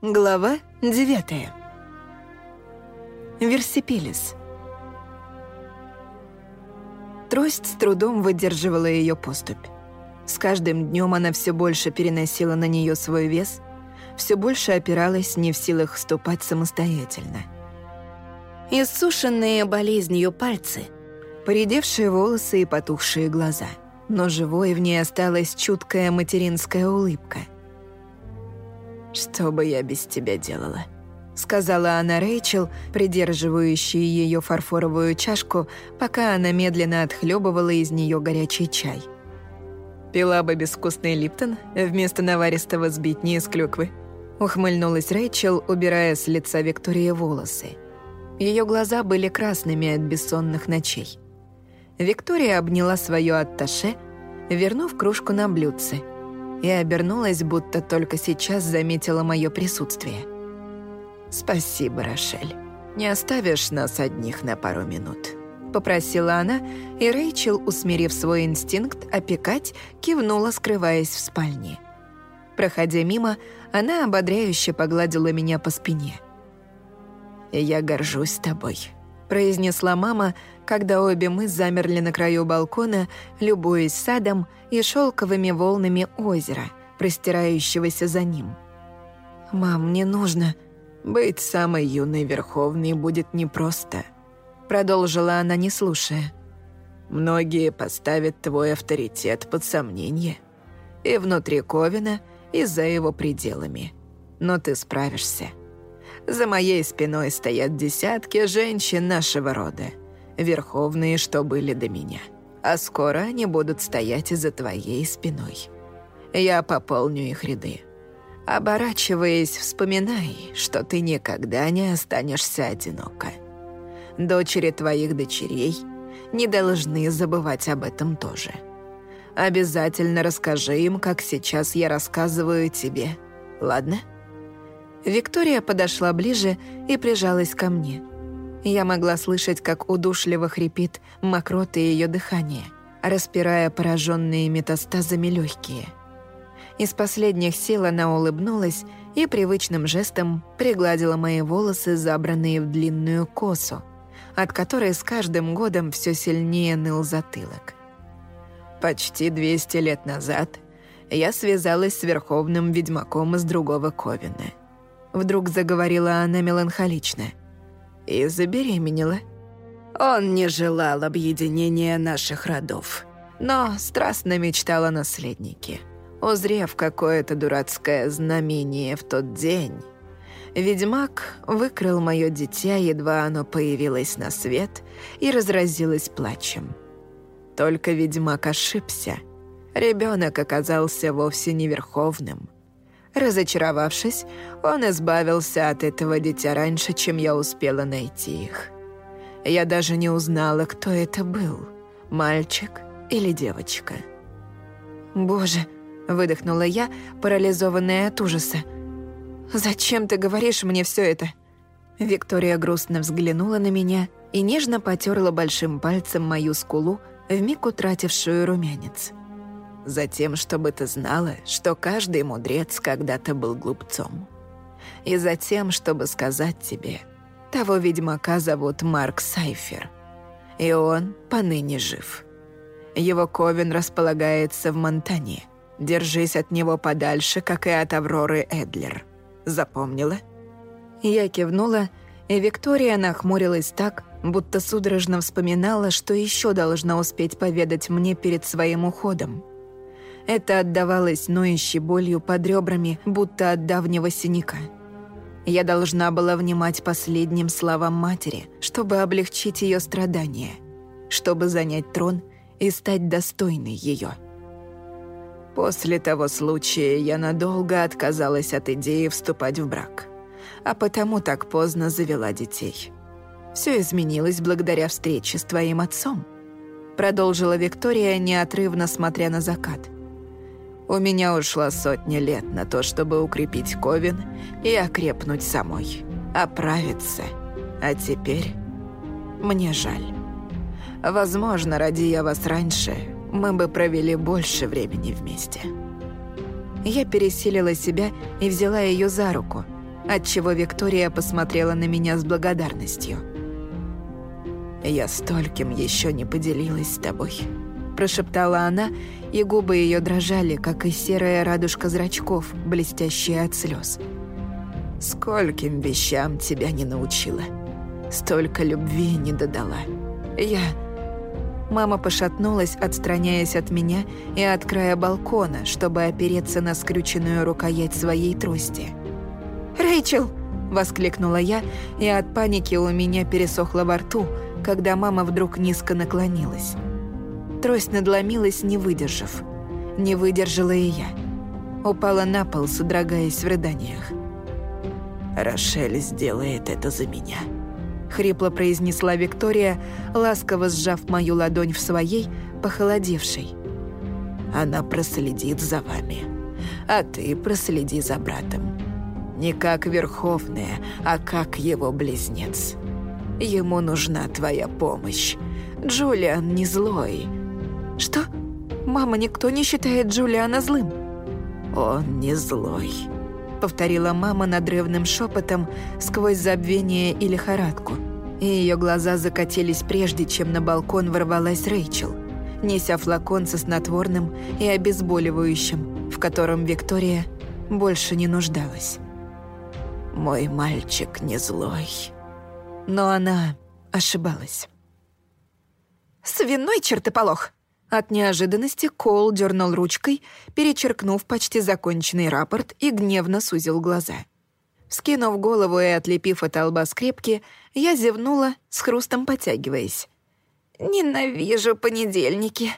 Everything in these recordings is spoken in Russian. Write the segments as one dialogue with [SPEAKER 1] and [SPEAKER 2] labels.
[SPEAKER 1] Глава 9. Версипелис. Трость с трудом выдерживала ее поступь. С каждым днем она все больше переносила на нее свой вес, все больше опиралась не в силах ступать самостоятельно. Иссушенные болезнью пальцы, поредевшие волосы и потухшие глаза, но живой в ней осталась чуткая материнская улыбка — «Что бы я без тебя делала?» сказала она Рэйчел, придерживающей ее фарфоровую чашку, пока она медленно отхлебывала из нее горячий чай. «Пила бы безвкусный липтон вместо наваристого сбитни из клюквы», ухмыльнулась Рэйчел, убирая с лица Виктории волосы. Ее глаза были красными от бессонных ночей. Виктория обняла свое атташе, вернув кружку на блюдце – и обернулась, будто только сейчас заметила мое присутствие. «Спасибо, Рошель. Не оставишь нас одних на пару минут?» Попросила она, и Рэйчел, усмирив свой инстинкт опекать, кивнула, скрываясь в спальне. Проходя мимо, она ободряюще погладила меня по спине. «Я горжусь тобой», — произнесла мама, когда обе мы замерли на краю балкона, любуясь садом и шелковыми волнами озера, простирающегося за ним. «Мам, мне нужно...» «Быть самой юной Верховной будет непросто», — продолжила она, не слушая. «Многие поставят твой авторитет под сомнение. И внутри Ковина, и за его пределами. Но ты справишься. За моей спиной стоят десятки женщин нашего рода верховные, что были до меня. А скоро они будут стоять за твоей спиной. Я пополню их ряды. Оборачиваясь, вспоминай, что ты никогда не останешься одиноко. Дочери твоих дочерей не должны забывать об этом тоже. Обязательно расскажи им, как сейчас я рассказываю тебе. Ладно?» Виктория подошла ближе и прижалась ко мне – я могла слышать, как удушливо хрипит мокроты ее дыхание, распирая пораженные метастазами легкие. Из последних сил она улыбнулась и привычным жестом пригладила мои волосы, забранные в длинную косу, от которой с каждым годом все сильнее ныл затылок. Почти 200 лет назад я связалась с верховным ведьмаком из другого Ковина. Вдруг заговорила она меланхолично – и забеременела. Он не желал объединения наших родов, но страстно мечтал о наследнике. Узрев какое-то дурацкое знамение в тот день, ведьмак выкрал мое дитя, едва оно появилось на свет, и разразилось плачем. Только ведьмак ошибся. Ребенок оказался вовсе не верховным — Разочаровавшись, он избавился от этого дитя раньше, чем я успела найти их. Я даже не узнала, кто это был – мальчик или девочка. «Боже!» – выдохнула я, парализованная от ужаса. «Зачем ты говоришь мне все это?» Виктория грустно взглянула на меня и нежно потерла большим пальцем мою скулу, вмиг утратившую румянец. Затем, чтобы ты знала, что каждый мудрец когда-то был глупцом. И затем, чтобы сказать тебе, того ведьмака зовут Марк Сайфер. И он поныне жив. Его ковен располагается в Монтане. Держись от него подальше, как и от Авроры Эдлер. Запомнила?» Я кивнула, и Виктория нахмурилась так, будто судорожно вспоминала, что еще должна успеть поведать мне перед своим уходом. Это отдавалось ноющей болью под ребрами, будто от давнего синяка. Я должна была внимать последним словам матери, чтобы облегчить ее страдания, чтобы занять трон и стать достойной ее. После того случая я надолго отказалась от идеи вступать в брак, а потому так поздно завела детей. Все изменилось благодаря встрече с твоим отцом, продолжила Виктория, неотрывно смотря на закат – у меня ушла сотня лет на то, чтобы укрепить Ковен и окрепнуть самой, оправиться. А теперь мне жаль. Возможно, ради я вас раньше, мы бы провели больше времени вместе. Я пересилила себя и взяла ее за руку, отчего Виктория посмотрела на меня с благодарностью. «Я стольким еще не поделилась с тобой», – прошептала она, и губы ее дрожали, как и серая радужка зрачков, блестящая от слез. «Скольким вещам тебя не научила, столько любви не додала. Я...» Мама пошатнулась, отстраняясь от меня и от края балкона, чтобы опереться на скрюченную рукоять своей трости. «Рэйчел!» – воскликнула я, и от паники у меня пересохло во рту, когда мама вдруг низко наклонилась. Трость надломилась, не выдержав. Не выдержала и я. Упала на пол, содрогаясь в рыданиях. «Рошель сделает это за меня», — хрипло произнесла Виктория, ласково сжав мою ладонь в своей, похолодевшей. «Она проследит за вами, а ты проследи за братом. Не как Верховная, а как его близнец. Ему нужна твоя помощь. Джулиан не злой». «Что? Мама, никто не считает Джулиана злым?» «Он не злой», — повторила мама надрывным шепотом сквозь забвение и лихорадку. И ее глаза закатились прежде, чем на балкон ворвалась Рэйчел, неся флакон со снотворным и обезболивающим, в котором Виктория больше не нуждалась. «Мой мальчик не злой». Но она ошибалась. «Свиной чертополох!» От неожиданности Коул дернул ручкой, перечеркнув почти законченный рапорт и гневно сузил глаза. Скинув голову и отлепив от лба скрепки, я зевнула, с хрустом потягиваясь. «Ненавижу понедельники.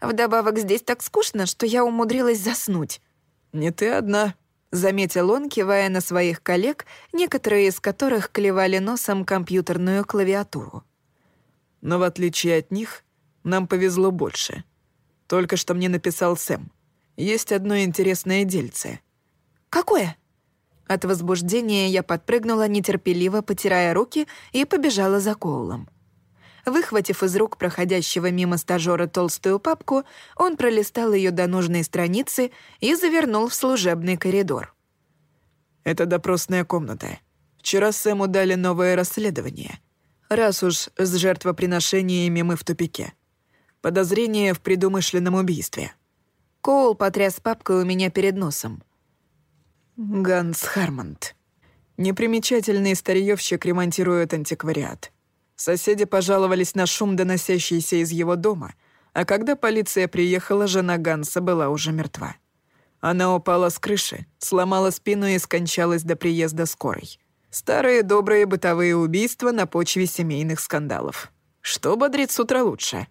[SPEAKER 1] Вдобавок здесь так скучно, что я умудрилась заснуть».
[SPEAKER 2] «Не ты одна», —
[SPEAKER 1] заметил он, кивая на своих коллег, некоторые из которых клевали носом компьютерную клавиатуру.
[SPEAKER 2] «Но в отличие от них, нам повезло больше. Только что мне написал Сэм. Есть одно интересное дельце».
[SPEAKER 1] «Какое?» От возбуждения я подпрыгнула, нетерпеливо потирая руки, и побежала за Коулом. Выхватив из рук проходящего мимо стажера толстую папку, он пролистал ее до нужной страницы и завернул в служебный коридор.
[SPEAKER 2] «Это допросная комната. Вчера Сэму дали новое расследование. Раз уж с жертвоприношениями мы в тупике. Подозрение в предумышленном убийстве».
[SPEAKER 1] Коул потряс папкой у меня перед носом.
[SPEAKER 2] Ганс Хармонд. Непримечательный старьевщик ремонтирует антиквариат. Соседи пожаловались на шум, доносящийся из его дома, а когда полиция приехала, жена Ганса была уже мертва. Она упала с крыши, сломала спину и скончалась до приезда скорой. Старые добрые бытовые убийства на почве семейных скандалов. Что бодрит с утра лучше?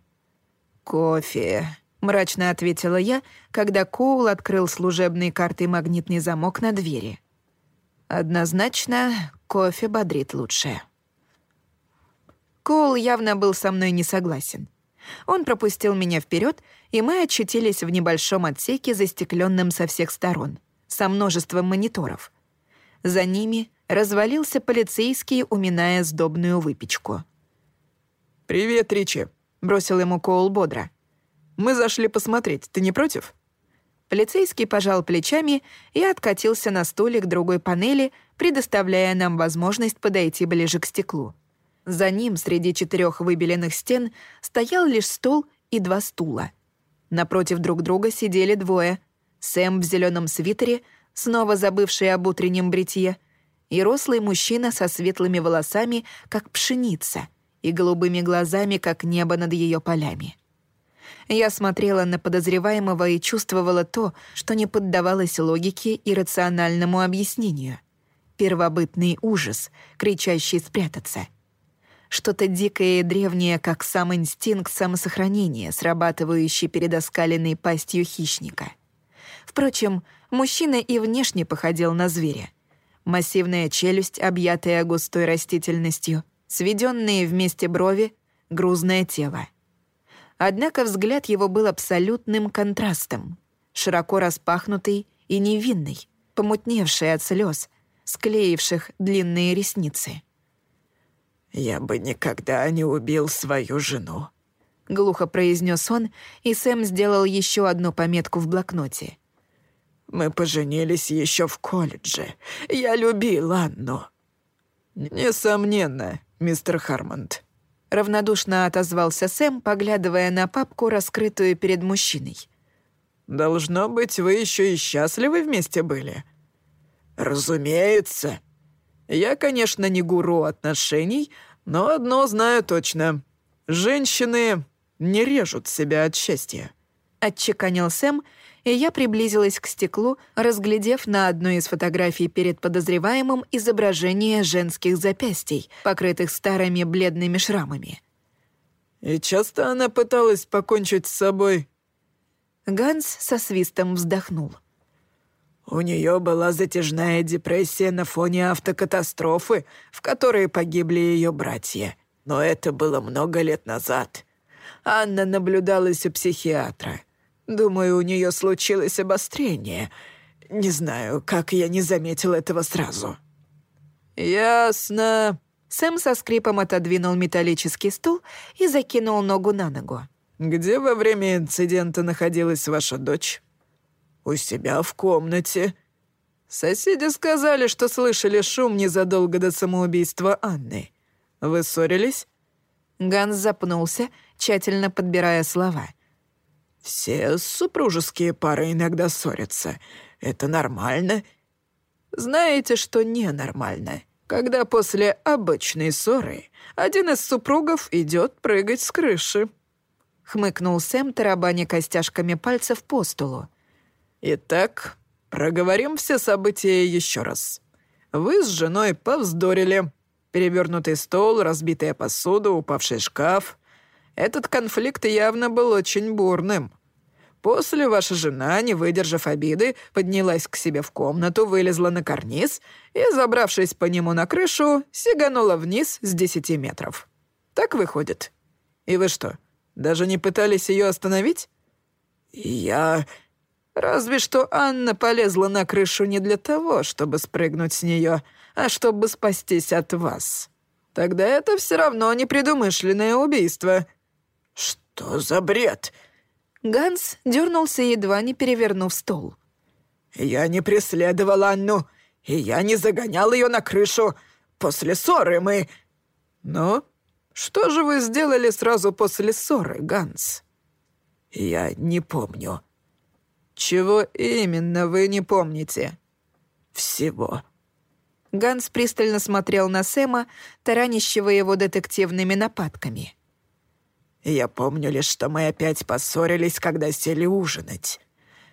[SPEAKER 1] «Кофе», — мрачно ответила я, когда Коул открыл служебной картой магнитный замок на двери. «Однозначно, кофе бодрит лучше». Коул явно был со мной не согласен. Он пропустил меня вперед, и мы очутились в небольшом отсеке, застекленном со всех сторон, со множеством мониторов. За ними развалился полицейский, уминая сдобную выпечку.
[SPEAKER 2] «Привет, Ричи», бросил ему Коул бодро. «Мы зашли посмотреть, ты не против?»
[SPEAKER 1] Полицейский пожал плечами и откатился на стуле к другой панели, предоставляя нам возможность подойти ближе к стеклу. За ним, среди четырех выбеленных стен, стоял лишь стол и два стула. Напротив друг друга сидели двое. Сэм в зеленом свитере, снова забывший об утреннем бритье, и рослый мужчина со светлыми волосами, как пшеница — и голубыми глазами, как небо над ее полями. Я смотрела на подозреваемого и чувствовала то, что не поддавалось логике и рациональному объяснению. Первобытный ужас, кричащий спрятаться. Что-то дикое и древнее, как сам инстинкт самосохранения, срабатывающий перед оскаленной пастью хищника. Впрочем, мужчина и внешне походил на зверя. Массивная челюсть, объятая густой растительностью — сведенные вместе брови, грузное тело. Однако взгляд его был абсолютным контрастом, широко распахнутый и невинный, помутневший от слез, склеивших длинные ресницы.
[SPEAKER 2] «Я бы никогда не убил свою жену», —
[SPEAKER 1] глухо произнес он, и Сэм сделал еще одну пометку в блокноте.
[SPEAKER 2] Мы поженились еще в колледже. Я любил Анну». «Несомненно, мистер Хармонд», —
[SPEAKER 1] равнодушно отозвался Сэм, поглядывая на папку, раскрытую перед мужчиной.
[SPEAKER 2] «Должно быть, вы еще и счастливы вместе были?» «Разумеется. Я, конечно, не гуру отношений, но одно знаю точно. Женщины не режут себя от счастья».
[SPEAKER 1] Отчеканил Сэм, и я приблизилась к стеклу, разглядев на одной из фотографий перед подозреваемым изображение женских запястий, покрытых старыми бледными шрамами.
[SPEAKER 2] «И часто она пыталась покончить с собой?»
[SPEAKER 1] Ганс со свистом вздохнул.
[SPEAKER 2] «У нее была затяжная депрессия на фоне автокатастрофы, в которой погибли ее братья. Но это было много лет назад. Анна наблюдалась у психиатра. Думаю, у нее случилось обострение. Не знаю, как я не заметил этого сразу». «Ясно».
[SPEAKER 1] Сэм со скрипом отодвинул металлический стул и закинул ногу на ногу.
[SPEAKER 2] «Где во время инцидента находилась ваша дочь?» «У себя в комнате». «Соседи сказали, что слышали шум незадолго до самоубийства Анны. Вы ссорились?»
[SPEAKER 1] Ганс запнулся, тщательно подбирая слова.
[SPEAKER 2] Все супружеские пары иногда ссорятся. Это нормально. Знаете, что ненормально? Когда после обычной ссоры один из супругов идет прыгать с крыши.
[SPEAKER 1] Хмыкнул Сэм, тарабаня костяшками пальцев по столу.
[SPEAKER 2] Итак, проговорим все события еще раз. Вы с женой повздорили. Перевернутый стол, разбитая посуда, упавший шкаф. Этот конфликт явно был очень бурным. После ваша жена, не выдержав обиды, поднялась к себе в комнату, вылезла на карниз и, забравшись по нему на крышу, сиганула вниз с десяти метров. Так выходит. И вы что, даже не пытались ее остановить? Я... Разве что Анна полезла на крышу не для того, чтобы спрыгнуть с нее, а чтобы спастись от вас. Тогда это все равно непредумышленное убийство. Что за бред?
[SPEAKER 1] Ганс дернулся, едва не перевернув стол.
[SPEAKER 2] «Я не преследовал Анну, и я не загонял ее на крышу. После ссоры мы...» «Ну, что же вы сделали сразу после ссоры, Ганс?» «Я не помню». «Чего именно вы не помните?» «Всего».
[SPEAKER 1] Ганс пристально смотрел на Сэма, таранящего его детективными нападками.
[SPEAKER 2] Я помню лишь, что мы опять поссорились, когда сели ужинать.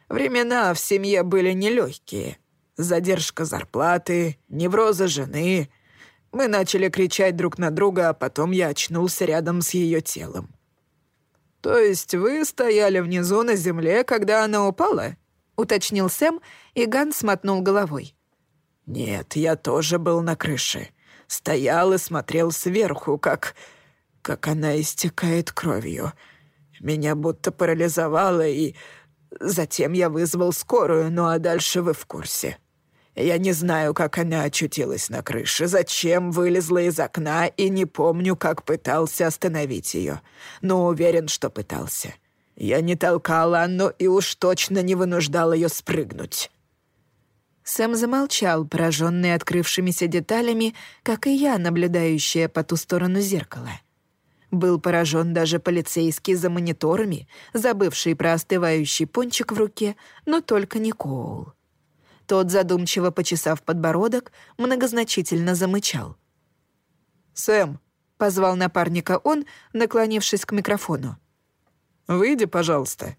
[SPEAKER 2] Времена в семье были нелегкие. Задержка зарплаты, невроза жены. Мы начали кричать друг на друга, а потом я очнулся рядом с ее телом. «То есть вы стояли внизу на земле, когда она упала?» — уточнил Сэм, и Ганс смотнул головой. «Нет, я тоже был на крыше. Стоял и смотрел сверху, как как она истекает кровью. Меня будто парализовало, и затем я вызвал скорую, ну а дальше вы в курсе. Я не знаю, как она очутилась на крыше, зачем вылезла из окна, и не помню, как пытался остановить ее. Но уверен, что пытался. Я не толкал Анну и уж точно не вынуждал ее спрыгнуть».
[SPEAKER 1] Сэм замолчал, пораженный открывшимися деталями, как и я, наблюдающая по ту сторону зеркала. Был поражен даже полицейский за мониторами, забывший про остывающий пончик в руке, но только не Коул. Тот, задумчиво почесав подбородок, многозначительно замычал.
[SPEAKER 2] «Сэм», — позвал напарника он, наклонившись к микрофону. «Выйди, пожалуйста».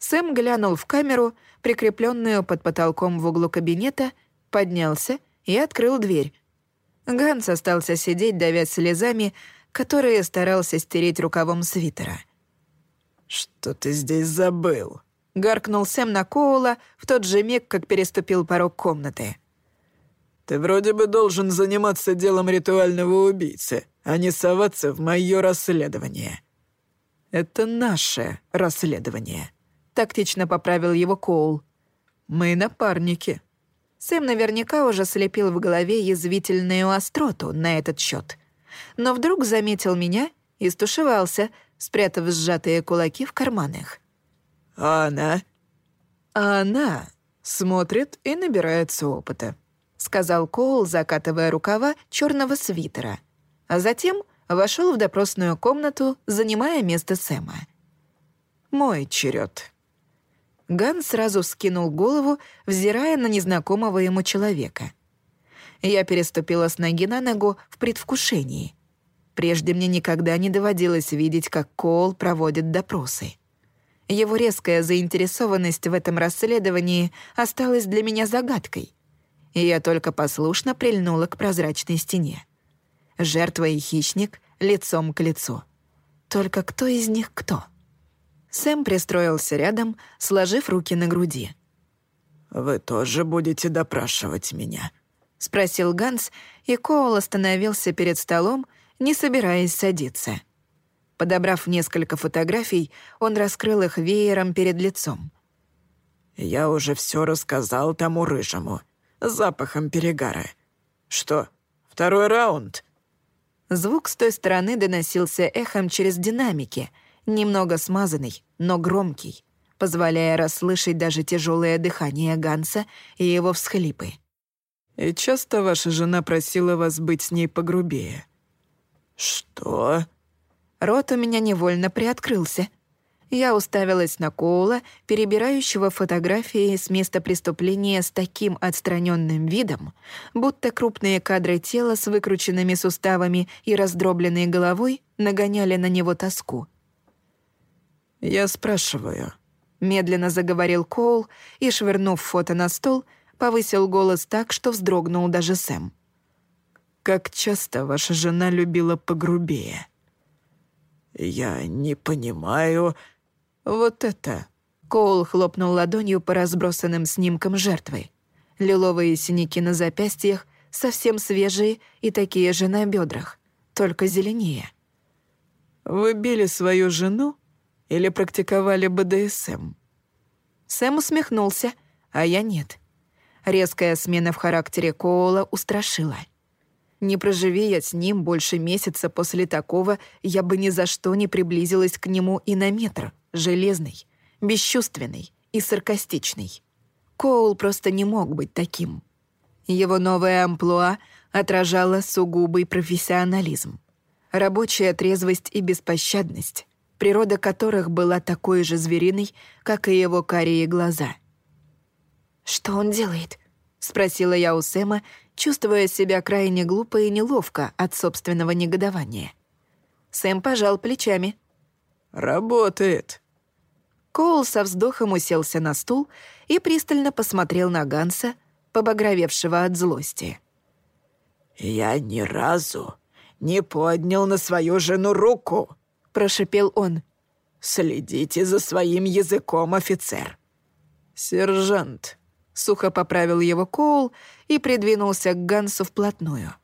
[SPEAKER 1] Сэм глянул в камеру, прикрепленную под потолком в углу кабинета, поднялся и открыл дверь. Ганс остался сидеть, давясь слезами, которые старался стереть рукавом свитера.
[SPEAKER 2] «Что ты здесь забыл?»
[SPEAKER 1] — гаркнул Сэм на Коула в тот же миг, как переступил порог комнаты.
[SPEAKER 2] «Ты вроде бы должен заниматься делом ритуального убийцы, а не соваться в мое расследование». «Это наше расследование», — тактично поправил его Коул. «Мы напарники».
[SPEAKER 1] Сэм наверняка уже слепил в голове язвительную остроту на этот счет но вдруг заметил меня и стушевался, спрятав сжатые кулаки в карманах.
[SPEAKER 2] «А она?»
[SPEAKER 1] «А она
[SPEAKER 2] Смотрит и набирается опыта», — сказал Коул, закатывая рукава черного свитера. А затем вошел в допросную комнату, занимая место Сэма. «Мой черед. Ган сразу скинул голову, взирая на незнакомого ему человека. Я переступила с ноги на ногу в предвкушении. Прежде мне никогда не доводилось видеть, как Коул проводит допросы. Его резкая заинтересованность в этом расследовании осталась для меня загадкой. И я только послушно прильнула к прозрачной стене. Жертва и хищник лицом к лицу. Только кто из них кто? Сэм пристроился рядом, сложив руки на груди.
[SPEAKER 3] «Вы тоже будете допрашивать меня?»
[SPEAKER 1] — спросил Ганс, и Коул остановился перед столом, не собираясь садиться. Подобрав несколько фотографий, он раскрыл их веером перед лицом.
[SPEAKER 3] «Я уже все рассказал тому рыжему. Запахом перегара. Что, второй раунд?»
[SPEAKER 1] Звук с той стороны доносился эхом через динамики, немного смазанный, но громкий, позволяя расслышать даже тяжелое дыхание Ганса и его всхлипы.
[SPEAKER 2] «И часто ваша жена просила вас быть с ней погрубее?»
[SPEAKER 3] «Что?»
[SPEAKER 1] Рот у меня невольно приоткрылся. Я уставилась на Коула, перебирающего фотографии с места преступления с таким отстраненным видом, будто крупные кадры тела с выкрученными суставами и раздробленной головой нагоняли на него тоску.
[SPEAKER 2] «Я спрашиваю», —
[SPEAKER 1] медленно заговорил Коул и, швырнув фото на стол, повысил голос так, что вздрогнул даже Сэм.
[SPEAKER 2] «Как часто ваша жена любила погрубее?»
[SPEAKER 3] «Я не понимаю...»
[SPEAKER 2] «Вот это...»
[SPEAKER 1] Коул хлопнул ладонью по разбросанным снимкам жертвы. Лиловые синяки на запястьях, совсем свежие и такие же на бедрах, только зеленее.
[SPEAKER 2] «Вы били свою жену или практиковали БДСМ?»
[SPEAKER 1] Сэм усмехнулся, а я нет. Резкая смена в характере Коула устрашила — не проживи я с ним больше месяца после такого, я бы ни за что не приблизилась к нему и на метр. Железный, бесчувственный и саркастичный. Коул просто не мог быть таким. Его новая амплуа отражала сугубый профессионализм. Рабочая трезвость и беспощадность, природа которых была такой же звериной, как и его карие глаза. «Что он делает?» — спросила я у Сэма, чувствуя себя крайне глупо и неловко от собственного негодования. Сэм пожал плечами.
[SPEAKER 3] «Работает».
[SPEAKER 1] Коул со вздохом уселся на стул и пристально посмотрел на Ганса, побагровевшего от злости.
[SPEAKER 3] «Я ни разу не поднял на свою жену руку», — прошепел он. «Следите за своим языком, офицер».
[SPEAKER 2] «Сержант»,
[SPEAKER 1] Сухо поправил его Коул и придвинулся к Гансу вплотную.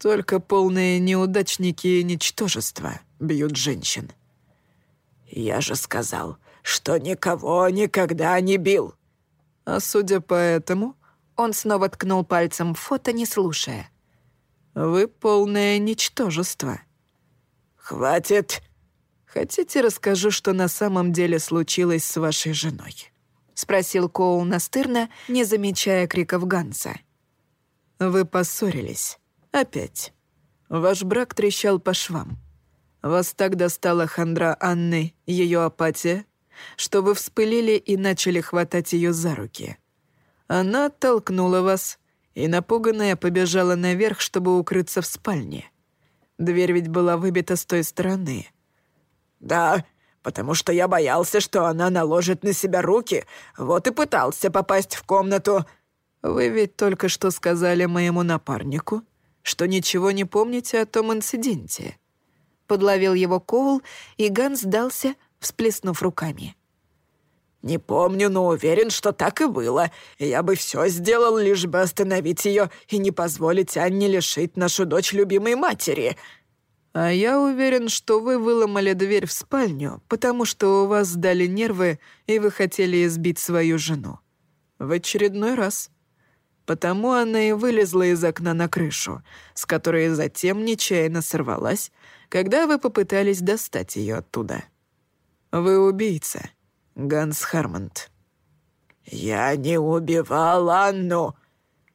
[SPEAKER 2] «Только полные неудачники и ничтожества бьют женщин».
[SPEAKER 3] «Я же сказал, что никого никогда не бил».
[SPEAKER 2] «А судя по этому...»
[SPEAKER 1] Он снова ткнул пальцем в фото, не слушая.
[SPEAKER 2] «Вы полное ничтожество».
[SPEAKER 3] «Хватит!»
[SPEAKER 2] «Хотите, расскажу, что на самом деле случилось с вашей женой?»
[SPEAKER 1] — спросил Коул настырно, не замечая криков Ганса.
[SPEAKER 2] «Вы поссорились. Опять. Ваш брак трещал по швам. Вас так достала хандра Анны, ее апатия, что вы вспылили и начали хватать ее за руки. Она оттолкнула вас, и напуганная побежала наверх, чтобы укрыться в спальне. Дверь ведь была выбита с той стороны».
[SPEAKER 3] «Да, потому что я боялся, что она наложит на себя руки, вот и пытался попасть в комнату».
[SPEAKER 2] «Вы ведь только что сказали моему напарнику, что ничего не помните о том инциденте».
[SPEAKER 1] Подловил его Коул, и Ганс сдался, всплеснув руками.
[SPEAKER 3] «Не помню, но уверен, что так и было. Я бы все сделал, лишь бы остановить ее и не позволить Анне лишить нашу дочь любимой матери»,
[SPEAKER 2] «А я уверен, что вы выломали дверь в спальню, потому что у вас сдали нервы, и вы хотели избить свою жену. В очередной раз. Потому она и вылезла из окна на крышу, с которой затем нечаянно сорвалась, когда вы попытались достать ее оттуда. Вы убийца, Ганс Хармонд».
[SPEAKER 3] «Я не убивал Анну!»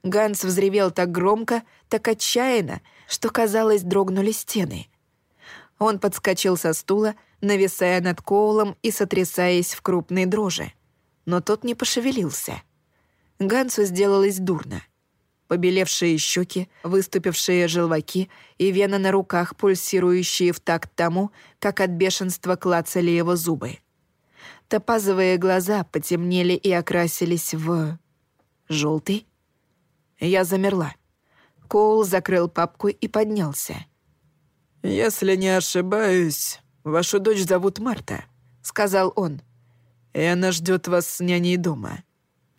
[SPEAKER 1] Ганс взревел так громко, так отчаянно, что, казалось, дрогнули стены. Он подскочил со стула, нависая над Коулом и сотрясаясь в крупной дрожи. Но тот не пошевелился. Гансу сделалось дурно. Побелевшие щеки, выступившие желваки и вены на руках, пульсирующие в такт тому, как от бешенства клацали его зубы. Топазовые глаза потемнели и окрасились в... желтый. Я замерла. Коул закрыл папку и поднялся.
[SPEAKER 2] «Если не ошибаюсь, вашу дочь зовут Марта», — сказал он. «И она ждет вас с няней дома.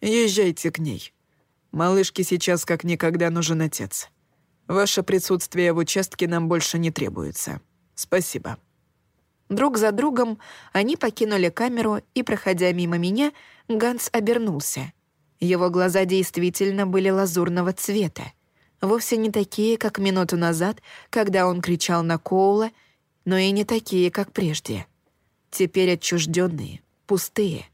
[SPEAKER 2] Езжайте к ней. Малышке сейчас как никогда нужен отец. Ваше присутствие в участке нам больше не требуется. Спасибо».
[SPEAKER 1] Друг за другом они покинули камеру, и, проходя мимо меня, Ганс обернулся. Его глаза действительно были лазурного цвета. Вовсе не такие, как минуту назад, когда он кричал на Коула, но и не такие, как прежде. Теперь отчужденные, пустые.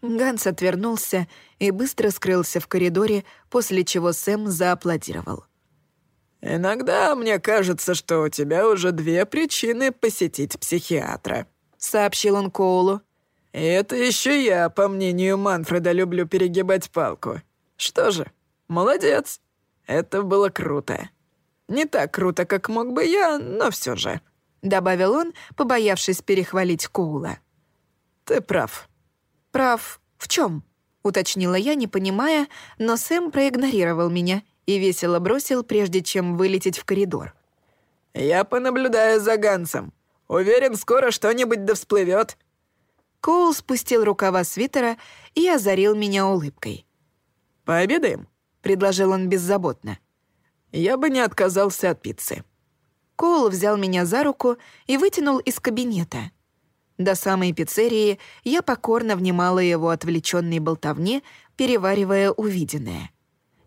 [SPEAKER 1] Ганс отвернулся и быстро скрылся в коридоре, после чего Сэм зааплодировал.
[SPEAKER 2] «Иногда мне кажется, что у тебя уже две причины посетить психиатра», — сообщил он Коулу. «И это еще я, по мнению Манфреда, люблю перегибать палку. Что же, молодец. Это было круто. Не так круто, как мог бы я, но все же», — добавил он, побоявшись перехвалить Коула. «Ты прав».
[SPEAKER 1] «Прав в чем? уточнила я, не понимая, но Сэм проигнорировал меня — и весело бросил, прежде чем вылететь в коридор.
[SPEAKER 2] «Я понаблюдаю за Гансом. Уверен, скоро что-нибудь да всплывет».
[SPEAKER 1] Коул спустил рукава свитера и озарил меня улыбкой.
[SPEAKER 2] «Пообедаем?» — предложил он беззаботно. «Я бы не отказался от пиццы».
[SPEAKER 1] Коул взял меня за руку и вытянул из кабинета. До самой пиццерии я покорно внимала его отвлеченной болтовне, переваривая увиденное.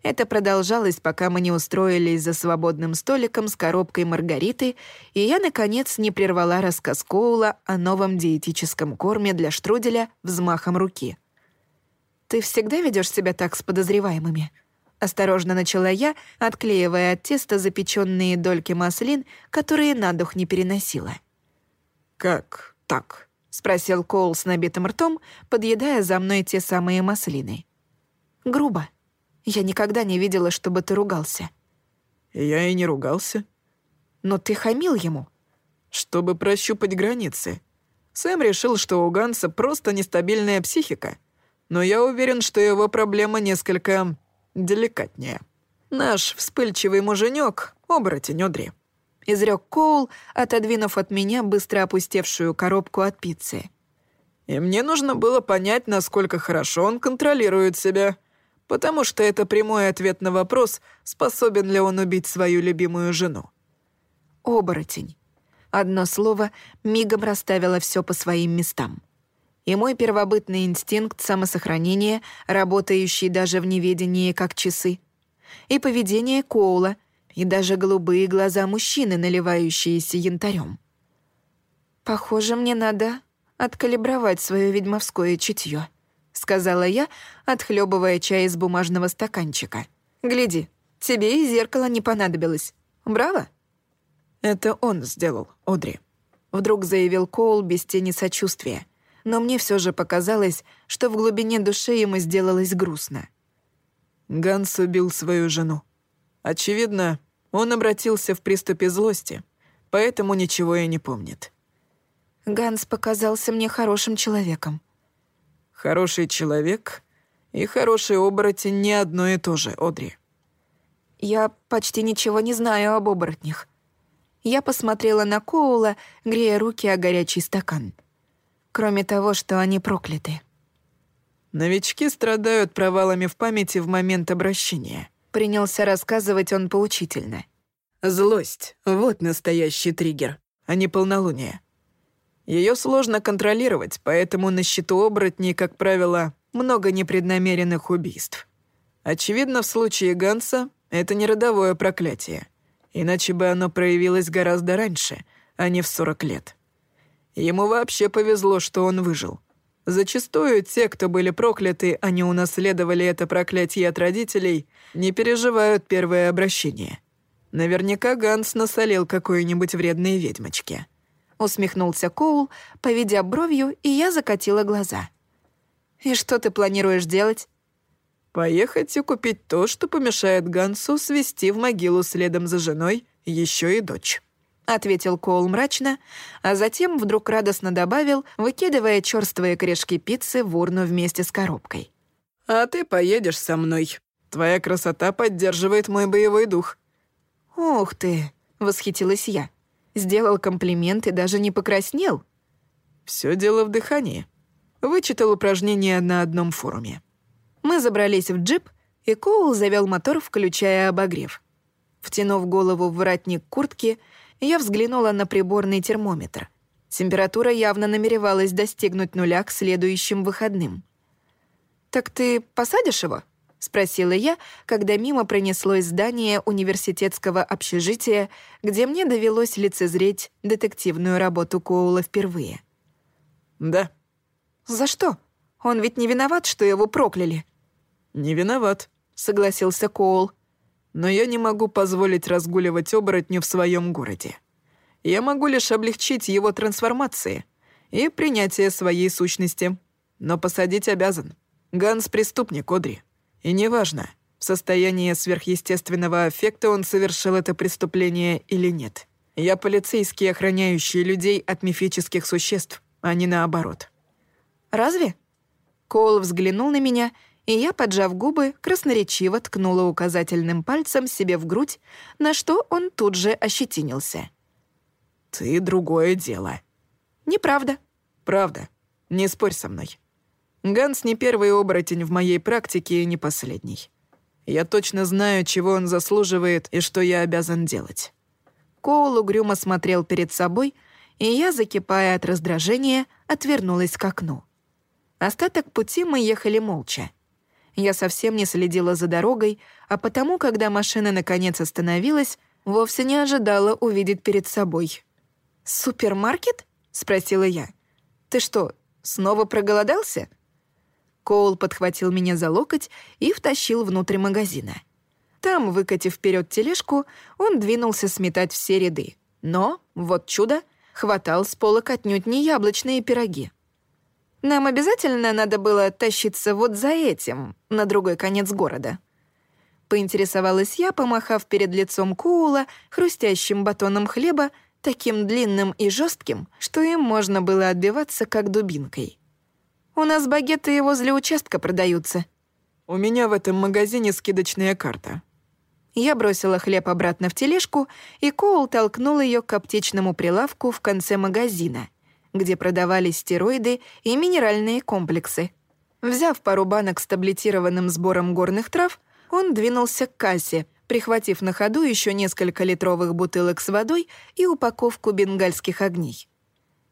[SPEAKER 1] Это продолжалось, пока мы не устроились за свободным столиком с коробкой маргариты, и я, наконец, не прервала рассказ Коула о новом диетическом корме для штруделя взмахом руки. «Ты всегда ведешь себя так с подозреваемыми?» Осторожно начала я, отклеивая от теста запеченные дольки маслин, которые на дух не переносила.
[SPEAKER 2] «Как так?»
[SPEAKER 1] — спросил Коул с набитым ртом, подъедая за мной те самые маслины. «Грубо», я никогда не видела, чтобы ты ругался».
[SPEAKER 2] «Я и не ругался».
[SPEAKER 1] «Но ты хамил ему».
[SPEAKER 2] «Чтобы прощупать границы. Сэм решил, что у Ганса просто нестабильная психика. Но я уверен, что его проблема несколько деликатнее. Наш вспыльчивый муженек — оборотень Одри».
[SPEAKER 1] Изрек Коул, отодвинув от меня быстро опустевшую коробку от пиццы.
[SPEAKER 2] «И мне нужно было понять, насколько хорошо он контролирует себя» потому что это прямой ответ на вопрос, способен ли он убить свою любимую жену.
[SPEAKER 1] Оборотень. Одно слово мигом расставило все по своим местам. И мой первобытный инстинкт самосохранения, работающий даже в неведении как часы, и поведение Коула, и даже голубые глаза мужчины, наливающиеся янтарем. Похоже, мне надо откалибровать свое ведьмовское чутье сказала я, отхлебывая чай из бумажного стаканчика. «Гляди, тебе и зеркало не понадобилось. Браво!»
[SPEAKER 2] «Это он сделал, Одри», —
[SPEAKER 1] вдруг заявил Коул без тени сочувствия. Но мне все же показалось, что в глубине души ему сделалось грустно.
[SPEAKER 2] Ганс убил свою жену. Очевидно, он обратился в приступе злости, поэтому ничего и не помнит.
[SPEAKER 1] Ганс показался мне хорошим человеком.
[SPEAKER 2] Хороший человек и хороший оборотень не одно и то же, Одри.
[SPEAKER 1] Я почти ничего не знаю об оборотнях. Я посмотрела на Коула, грея руки о горячий стакан. Кроме того, что они прокляты.
[SPEAKER 2] Новички страдают провалами в памяти в момент обращения.
[SPEAKER 1] Принялся рассказывать он поучительно.
[SPEAKER 2] Злость — вот настоящий триггер, а не полнолуние. Ее сложно контролировать, поэтому на счету оборотней, как правило, много непреднамеренных убийств. Очевидно, в случае Ганса это не родовое проклятие, иначе бы оно проявилось гораздо раньше, а не в 40 лет. Ему вообще повезло, что он выжил. Зачастую те, кто были прокляты, а не унаследовали это проклятие от родителей, не переживают первое обращение. Наверняка Ганс насолил какой-нибудь вредной ведьмочке.
[SPEAKER 1] Усмехнулся Коул, поведя бровью, и я закатила глаза. «И что ты планируешь делать?»
[SPEAKER 2] «Поехать и купить то, что помешает Гансу свести в могилу следом за женой еще и дочь».
[SPEAKER 1] — ответил Коул мрачно, а затем вдруг радостно добавил, выкидывая черствые корешки пиццы в урну вместе с коробкой.
[SPEAKER 2] «А ты поедешь со мной. Твоя красота поддерживает мой боевой дух».
[SPEAKER 1] «Ух ты!» — восхитилась я. Сделал комплимент и даже не покраснел.
[SPEAKER 2] Все дело в дыхании. Вычитал упражнение на одном форуме.
[SPEAKER 1] Мы забрались в джип, и Коул завел мотор, включая обогрев. Втянув голову в воротник куртки, я взглянула на приборный термометр. Температура явно намеревалась достигнуть нуля к следующим выходным. «Так ты посадишь его?» — спросила я, когда мимо пронеслось здание университетского общежития, где мне довелось лицезреть детективную работу Коула впервые.
[SPEAKER 2] «Да».
[SPEAKER 1] «За что? Он ведь не виноват, что его прокляли».
[SPEAKER 2] «Не виноват», —
[SPEAKER 1] согласился Коул
[SPEAKER 2] но я не могу позволить разгуливать оборотню в своем городе. Я могу лишь облегчить его трансформации и принятие своей сущности, но посадить обязан. Ганс — преступник, Одри. И неважно, в состоянии сверхъестественного аффекта он совершил это преступление или нет. Я полицейский, охраняющий людей от мифических существ, а не наоборот.
[SPEAKER 1] «Разве?» Коул взглянул на меня — и я, поджав губы, красноречиво ткнула указательным пальцем себе в грудь, на что он тут же ощетинился.
[SPEAKER 2] «Ты другое дело».
[SPEAKER 1] «Неправда».
[SPEAKER 2] «Правда. Не спорь со мной. Ганс не первый оборотень в моей практике и не последний. Я точно знаю, чего он заслуживает и что я обязан делать».
[SPEAKER 1] Коул угрюмо смотрел перед собой, и я, закипая от раздражения, отвернулась к окну. Остаток пути мы ехали молча. Я совсем не следила за дорогой, а потому, когда машина наконец остановилась, вовсе не ожидала увидеть перед собой. «Супермаркет?» — спросила я. «Ты что, снова проголодался?» Коул подхватил меня за локоть и втащил внутрь магазина. Там, выкатив вперед тележку, он двинулся сметать все ряды. Но, вот чудо, хватал с полок отнюдь не яблочные пироги. Нам обязательно надо было тащиться вот за этим, на другой конец города. Поинтересовалась я, помахав перед лицом Куула хрустящим батоном хлеба, таким длинным и жестким, что им можно было отбиваться как дубинкой. «У нас багеты и возле участка продаются».
[SPEAKER 2] «У меня в этом магазине скидочная карта».
[SPEAKER 1] Я бросила хлеб обратно в тележку, и Коул толкнул ее к аптечному прилавку в конце магазина — где продавались стероиды и минеральные комплексы. Взяв пару банок с таблетированным сбором горных трав, он двинулся к кассе, прихватив на ходу еще несколько литровых бутылок с водой и упаковку бенгальских огней.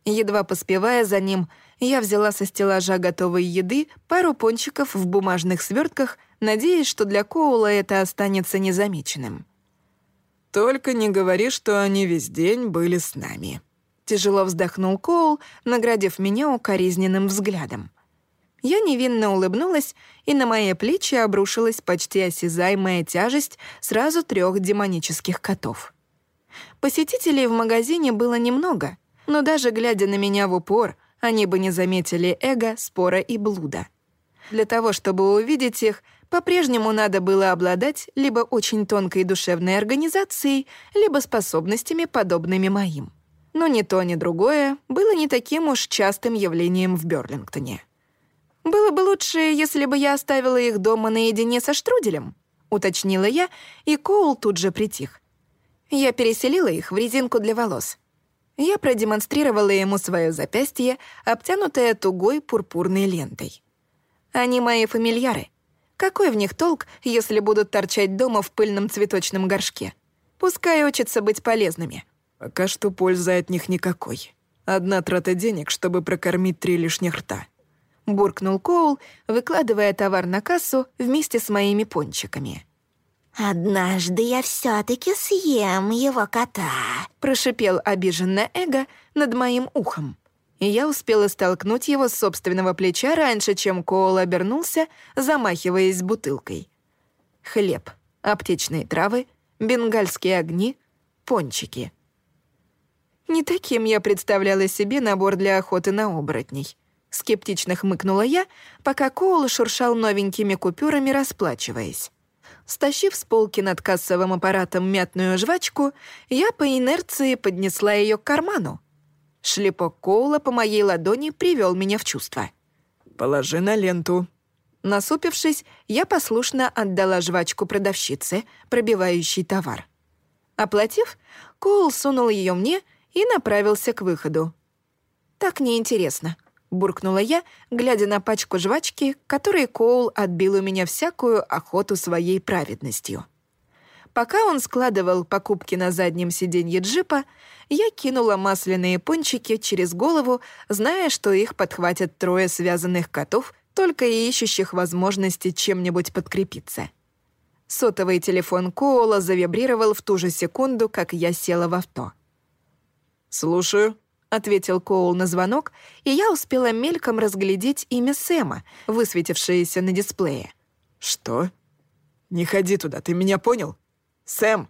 [SPEAKER 1] Едва поспевая за ним, я взяла со стеллажа готовой еды пару пончиков в бумажных свертках, надеясь, что для Коула это останется незамеченным.
[SPEAKER 2] «Только не говори, что они весь день были с нами», Тяжело вздохнул Коул, наградив меня укоризненным взглядом.
[SPEAKER 1] Я невинно улыбнулась, и на мои плечи обрушилась почти осязаемая тяжесть сразу трех демонических котов. Посетителей в магазине было немного, но даже глядя на меня в упор, они бы не заметили эго, спора и блуда. Для того, чтобы увидеть их, по-прежнему надо было обладать либо очень тонкой душевной организацией, либо способностями, подобными моим но ни то, ни другое было не таким уж частым явлением в Бёрлингтоне. «Было бы лучше, если бы я оставила их дома наедине со штруделем», — уточнила я, и Коул тут же притих. Я переселила их в резинку для волос. Я продемонстрировала ему свое запястье, обтянутое тугой пурпурной лентой. «Они мои фамильяры. Какой в них толк, если будут торчать дома в пыльном цветочном горшке? Пускай учатся быть полезными».
[SPEAKER 2] Пока что пользы от них никакой. Одна трата денег, чтобы прокормить три лишних рта.
[SPEAKER 1] Буркнул Коул, выкладывая товар на кассу вместе с моими пончиками.
[SPEAKER 4] «Однажды я все-таки съем его кота», —
[SPEAKER 1] прошипел обиженное эго над моим ухом. и я успела столкнуть его с собственного плеча раньше, чем Коул обернулся, замахиваясь бутылкой. Хлеб, аптечные травы, бенгальские огни, пончики. Не таким я представляла себе набор для охоты на оборотней. Скептично хмыкнула я, пока Коул шуршал новенькими купюрами, расплачиваясь. Стащив с полки над кассовым аппаратом мятную жвачку, я по инерции поднесла ее к карману. Шлепок Коула по моей ладони привел меня в чувство.
[SPEAKER 2] «Положи на ленту».
[SPEAKER 1] Насупившись, я послушно отдала жвачку продавщице, пробивающей товар. Оплатив, Коул сунул ее мне и направился к выходу. «Так неинтересно», — буркнула я, глядя на пачку жвачки, которой Коул отбил у меня всякую охоту своей праведностью. Пока он складывал покупки на заднем сиденье джипа, я кинула масляные пончики через голову, зная, что их подхватят трое связанных котов, только и ищущих возможности чем-нибудь подкрепиться. Сотовый телефон Коула завибрировал в ту же секунду, как я села в авто.
[SPEAKER 2] «Слушаю», — ответил Коул на звонок, и я успела мельком разглядеть имя Сэма, высветившееся на дисплее. «Что? Не ходи туда, ты меня понял? Сэм!»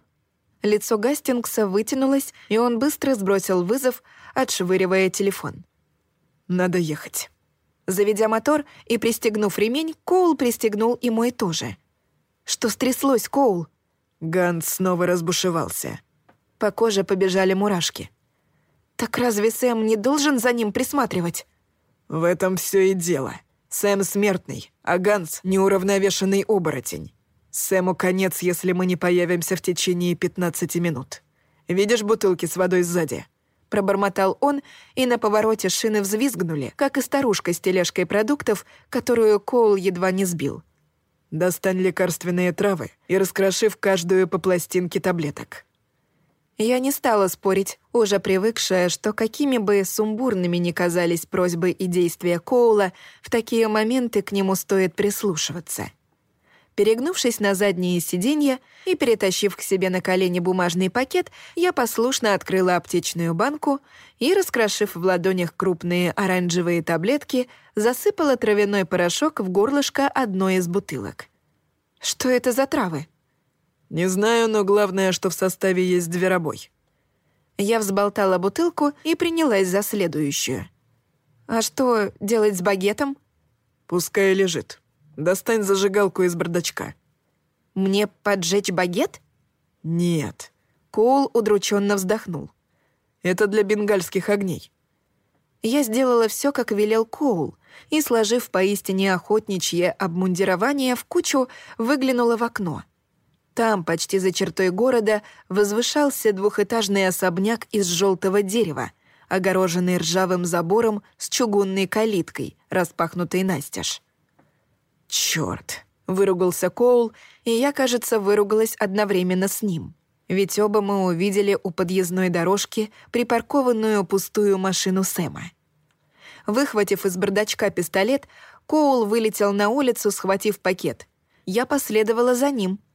[SPEAKER 1] Лицо Гастингса вытянулось, и он быстро сбросил вызов, отшвыривая телефон.
[SPEAKER 2] «Надо ехать».
[SPEAKER 1] Заведя мотор и пристегнув ремень, Коул пристегнул и мой тоже. «Что стряслось, Коул?»
[SPEAKER 2] Ганс снова разбушевался.
[SPEAKER 1] По коже побежали мурашки. «Так разве Сэм не должен за ним присматривать?»
[SPEAKER 2] «В этом все и дело. Сэм смертный, а Ганс — неуравновешенный оборотень. Сэму конец, если мы не появимся в течение 15 минут. Видишь бутылки с водой сзади?»
[SPEAKER 1] Пробормотал он, и на повороте шины взвизгнули, как и старушка с тележкой продуктов, которую Коул едва не сбил.
[SPEAKER 2] «Достань лекарственные травы и раскрошив каждую по пластинке таблеток.
[SPEAKER 1] Я не стала спорить, уже привыкшая, что какими бы сумбурными ни казались просьбы и действия Коула, в такие моменты к нему стоит прислушиваться. Перегнувшись на задние сиденья и перетащив к себе на колени бумажный пакет, я послушно открыла аптечную банку и, раскрошив в ладонях крупные оранжевые таблетки, засыпала травяной порошок в горлышко одной из бутылок. «Что это за травы?»
[SPEAKER 2] «Не знаю, но главное, что в составе есть зверобой».
[SPEAKER 1] Я взболтала бутылку и принялась за следующую. «А что делать с багетом?»
[SPEAKER 2] «Пускай лежит. Достань зажигалку из бардачка».
[SPEAKER 1] «Мне поджечь багет?»
[SPEAKER 2] «Нет».
[SPEAKER 1] Коул удрученно вздохнул.
[SPEAKER 2] «Это для бенгальских огней».
[SPEAKER 1] Я сделала все, как велел Коул, и, сложив поистине охотничье обмундирование в кучу, выглянула в окно — там, почти за чертой города, возвышался двухэтажный особняк из желтого дерева, огороженный ржавым забором с чугунной калиткой, распахнутой настежь. «Чёрт!» — выругался Коул, и я, кажется, выругалась одновременно с ним. Ведь оба мы увидели у подъездной дорожки припаркованную пустую машину Сэма. Выхватив из бардачка пистолет, Коул вылетел на улицу, схватив пакет. Я последовала за ним —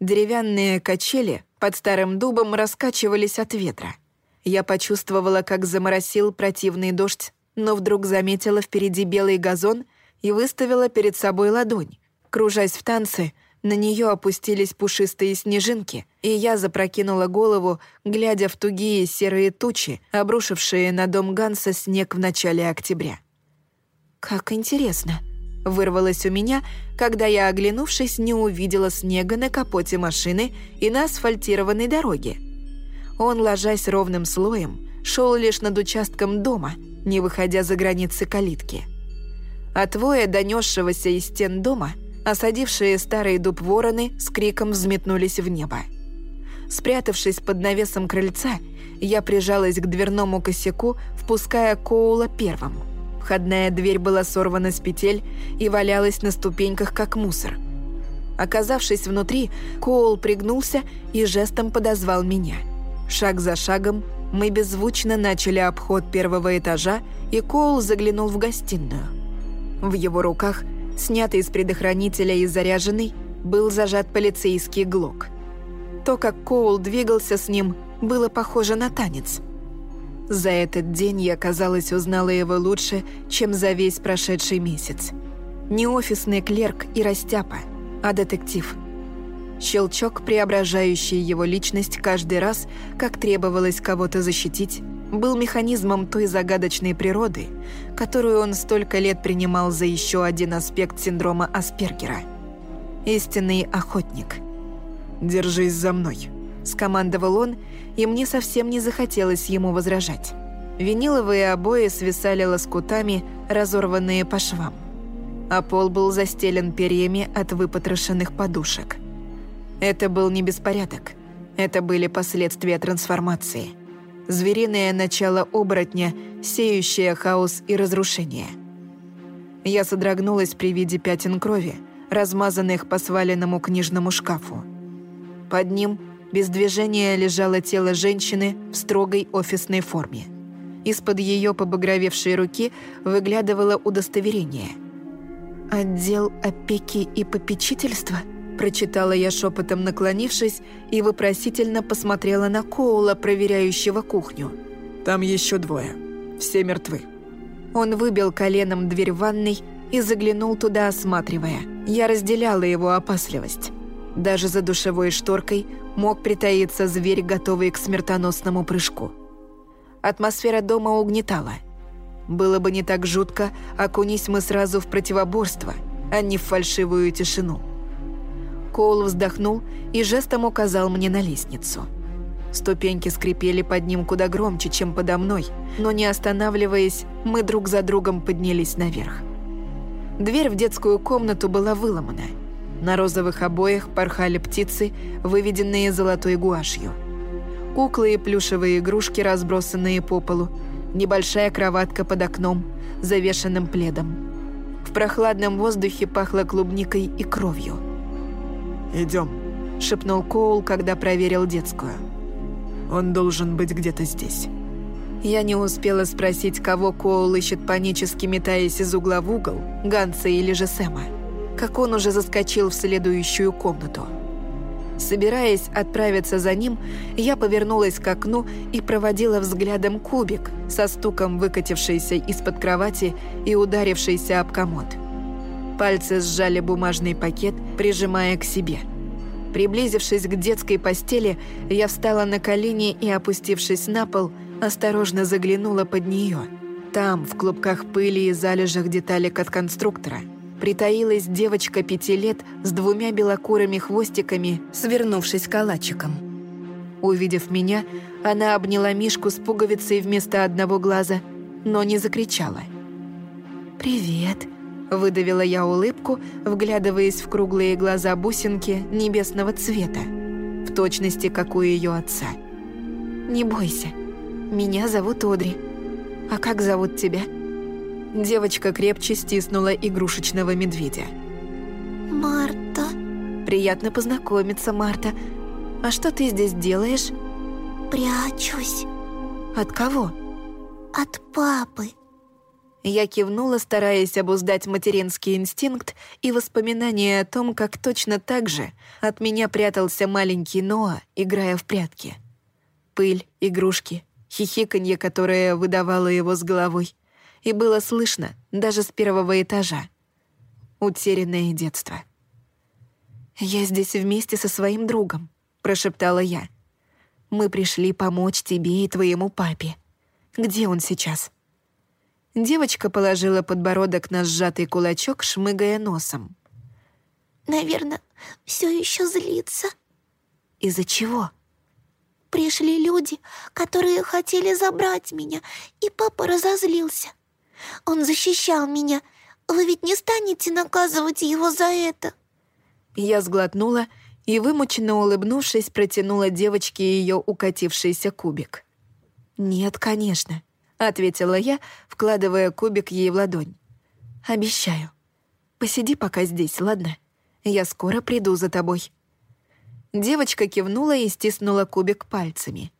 [SPEAKER 1] Деревянные качели под старым дубом раскачивались от ветра. Я почувствовала, как заморосил противный дождь, но вдруг заметила впереди белый газон и выставила перед собой ладонь. Кружась в танце, на нее опустились пушистые снежинки, и я запрокинула голову, глядя в тугие серые тучи, обрушившие на дом Ганса снег в начале октября. «Как интересно», Вырвалось у меня, когда я, оглянувшись, не увидела снега на капоте машины и на асфальтированной дороге. Он, ложась ровным слоем, шел лишь над участком дома, не выходя за границы калитки. От воя, донесшегося из стен дома, осадившие старый дуб вороны с криком взметнулись в небо. Спрятавшись под навесом крыльца, я прижалась к дверному косяку, впуская Коула первым – Входная дверь была сорвана с петель и валялась на ступеньках, как мусор. Оказавшись внутри, Коул пригнулся и жестом подозвал меня. Шаг за шагом мы беззвучно начали обход первого этажа, и Коул заглянул в гостиную. В его руках, снятый из предохранителя и заряженный, был зажат полицейский глок. То, как Коул двигался с ним, было похоже на танец – За этот день я, казалось, узнала его лучше, чем за весь прошедший месяц. Не офисный клерк и растяпа, а детектив. Щелчок, преображающий его личность каждый раз, как требовалось кого-то защитить, был механизмом той загадочной природы, которую он столько лет принимал за еще один аспект синдрома Аспергера. Истинный охотник.
[SPEAKER 2] «Держись за мной», —
[SPEAKER 1] скомандовал он, и мне совсем не захотелось ему возражать. Виниловые обои свисали лоскутами, разорванные по швам. А пол был застелен перьями от выпотрошенных подушек. Это был не беспорядок. Это были последствия трансформации. Звериное начало оборотня, сеющее хаос и разрушение. Я содрогнулась при виде пятен крови, размазанных по сваленному книжному шкафу. Под ним без движения лежало тело женщины в строгой офисной форме. Из-под ее побагровевшей руки выглядывало удостоверение. «Отдел опеки и попечительства?» Прочитала я шепотом, наклонившись, и вопросительно посмотрела на Коула, проверяющего кухню.
[SPEAKER 2] «Там еще двое. Все мертвы».
[SPEAKER 1] Он выбил коленом дверь ванной и заглянул туда, осматривая. Я разделяла его опасливость. Даже за душевой шторкой мог притаиться зверь, готовый к смертоносному прыжку. Атмосфера дома угнетала. Было бы не так жутко, окунись мы сразу в противоборство, а не в фальшивую тишину. Коул вздохнул и жестом указал мне на лестницу. Ступеньки скрипели под ним куда громче, чем подо мной, но не останавливаясь, мы друг за другом поднялись наверх. Дверь в детскую комнату была выломана – на розовых обоях порхали птицы, выведенные золотой гуашью. Куклы и плюшевые игрушки, разбросанные по полу. Небольшая кроватка под окном, завешенным пледом. В прохладном воздухе пахло клубникой и кровью.
[SPEAKER 2] «Идем», —
[SPEAKER 1] шепнул Коул, когда проверил детскую.
[SPEAKER 2] «Он должен быть где-то здесь».
[SPEAKER 1] Я не успела спросить, кого Коул ищет панически метаясь из угла в угол, Ганса или же Сэма как он уже заскочил в следующую комнату. Собираясь отправиться за ним, я повернулась к окну и проводила взглядом кубик, со стуком выкатившийся из-под кровати и ударившийся об комод. Пальцы сжали бумажный пакет, прижимая к себе. Приблизившись к детской постели, я встала на колени и, опустившись на пол, осторожно заглянула под нее. Там, в клубках пыли и залежах деталек от конструктора – притаилась девочка пяти лет с двумя белокурыми хвостиками, свернувшись калачиком. Увидев меня, она обняла Мишку с пуговицей вместо одного глаза, но не закричала. «Привет», — выдавила я улыбку, вглядываясь в круглые глаза бусинки небесного цвета, в точности, как у ее отца. «Не бойся, меня зовут Одри. А как зовут тебя?» Девочка крепче стиснула игрушечного медведя.
[SPEAKER 4] «Марта».
[SPEAKER 1] «Приятно познакомиться, Марта. А что ты здесь делаешь?»
[SPEAKER 4] «Прячусь».
[SPEAKER 1] «От кого?»
[SPEAKER 4] «От папы».
[SPEAKER 1] Я кивнула, стараясь обуздать материнский инстинкт и воспоминания о том, как точно так же от меня прятался маленький Ноа, играя в прятки. Пыль, игрушки, хихиканье, которое выдавало его с головой и было слышно даже с первого этажа. Утерянное детство. «Я здесь вместе со своим другом», — прошептала я. «Мы пришли помочь тебе и твоему папе. Где он сейчас?» Девочка положила подбородок на сжатый кулачок, шмыгая носом.
[SPEAKER 4] «Наверное, все еще злится».
[SPEAKER 1] «Из-за чего?»
[SPEAKER 4] «Пришли люди, которые хотели забрать меня, и папа разозлился. Он защищал меня. Вы ведь не станете наказывать его за это?»
[SPEAKER 1] Я сглотнула и, вымученно улыбнувшись, протянула девочке ее укатившийся кубик. «Нет, конечно», — ответила я, вкладывая кубик ей в ладонь. «Обещаю. Посиди пока здесь, ладно? Я скоро приду за тобой». Девочка кивнула и стиснула кубик пальцами.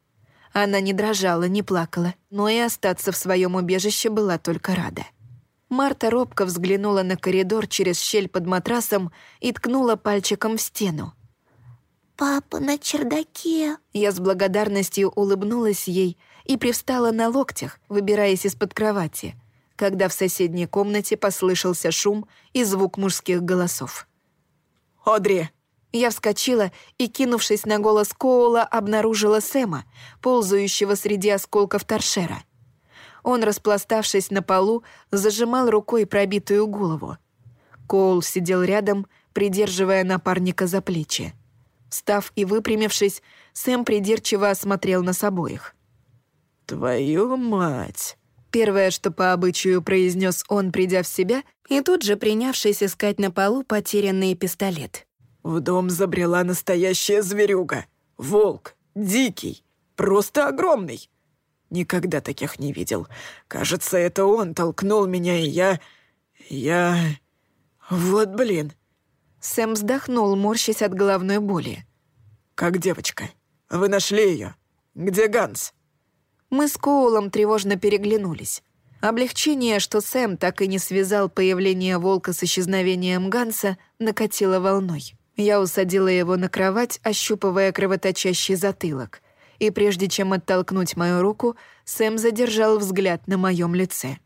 [SPEAKER 1] Она не дрожала, не плакала, но и остаться в своем убежище была только рада. Марта робко взглянула на коридор через щель под матрасом и ткнула пальчиком в стену.
[SPEAKER 4] папа на чердаке».
[SPEAKER 1] Я с благодарностью улыбнулась ей и привстала на локтях, выбираясь из-под кровати, когда в соседней комнате послышался шум и звук мужских голосов.
[SPEAKER 2] «Одри!»
[SPEAKER 1] Я вскочила и, кинувшись на голос Коула, обнаружила Сэма, ползающего среди осколков торшера. Он, распластавшись на полу, зажимал рукой пробитую голову. Коул сидел рядом, придерживая напарника за плечи. Встав и выпрямившись, Сэм придирчиво осмотрел нас обоих.
[SPEAKER 3] «Твою мать!»
[SPEAKER 1] Первое, что по обычаю произнес он, придя в себя, и тут же принявшись искать на полу потерянный пистолет.
[SPEAKER 3] В дом забрела настоящая зверюга. Волк. Дикий. Просто огромный. Никогда таких не видел. Кажется, это он толкнул меня, и я... Я... Вот блин.
[SPEAKER 1] Сэм вздохнул, морщась от головной боли.
[SPEAKER 3] «Как девочка? Вы нашли ее? Где Ганс?»
[SPEAKER 1] Мы с Коулом тревожно переглянулись. Облегчение, что Сэм так и не связал появление волка с исчезновением Ганса, накатило волной. Я усадила его на кровать, ощупывая кровоточащий затылок. И прежде чем оттолкнуть мою руку, Сэм задержал взгляд на моем лице.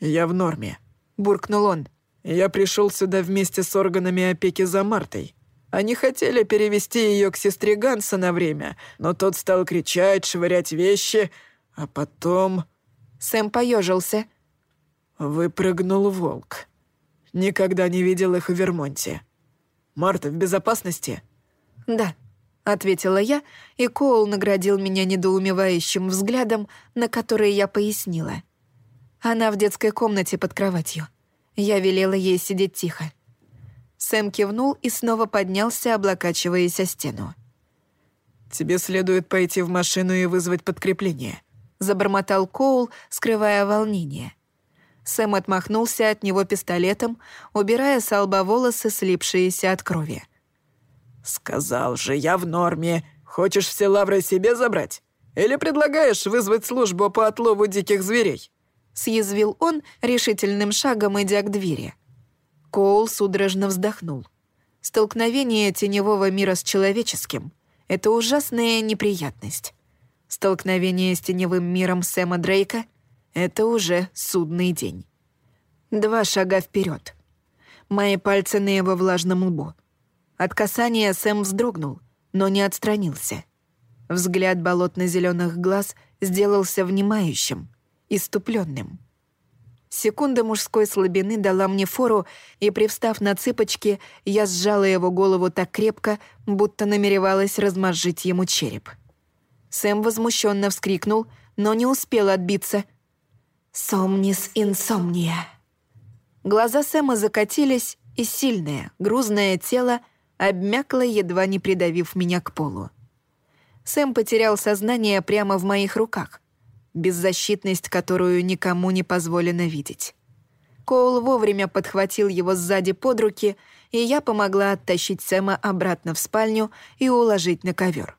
[SPEAKER 3] «Я в норме», —
[SPEAKER 1] буркнул он.
[SPEAKER 3] «Я пришел сюда вместе с органами опеки за Мартой. Они хотели перевести ее к сестре Ганса на время, но тот стал кричать, швырять вещи, а потом...»
[SPEAKER 1] Сэм поежился.
[SPEAKER 3] Выпрыгнул волк. Никогда не видел их в Вермонте. Марта в безопасности?»
[SPEAKER 1] «Да», — ответила я, и Коул наградил меня недоумевающим взглядом, на который я пояснила. Она в детской комнате под кроватью. Я велела ей сидеть тихо. Сэм кивнул и снова поднялся, облокачиваясь о стену.
[SPEAKER 3] «Тебе следует пойти в машину и вызвать подкрепление», —
[SPEAKER 1] забормотал Коул, скрывая волнение. Сэм отмахнулся от него пистолетом, убирая с лба волосы, слипшиеся от крови.
[SPEAKER 3] «Сказал же, я в норме. Хочешь все лавры себе забрать? Или предлагаешь вызвать службу по отлову диких зверей?»
[SPEAKER 1] Съязвил он, решительным шагом идя к двери. Коул судорожно вздохнул. Столкновение теневого мира с человеческим — это ужасная неприятность. Столкновение с теневым миром Сэма Дрейка — это уже судный день. Два шага вперед. Мои пальцы на его влажном лбу. От касания Сэм вздрогнул, но не отстранился. Взгляд болотно-зеленых глаз сделался внимающим, иступленным. Секунда мужской слабины дала мне фору, и, привстав на цыпочки, я сжала его голову так крепко, будто намеревалась размозжить ему череп. Сэм возмущенно вскрикнул, но не успел отбиться — «Сомнис инсомния». Глаза Сэма закатились, и сильное, грузное тело обмякло, едва не придавив меня к полу. Сэм потерял сознание прямо в моих руках, беззащитность, которую никому не позволено видеть. Коул вовремя подхватил его сзади под руки, и я помогла оттащить Сэма обратно в спальню и уложить на ковер.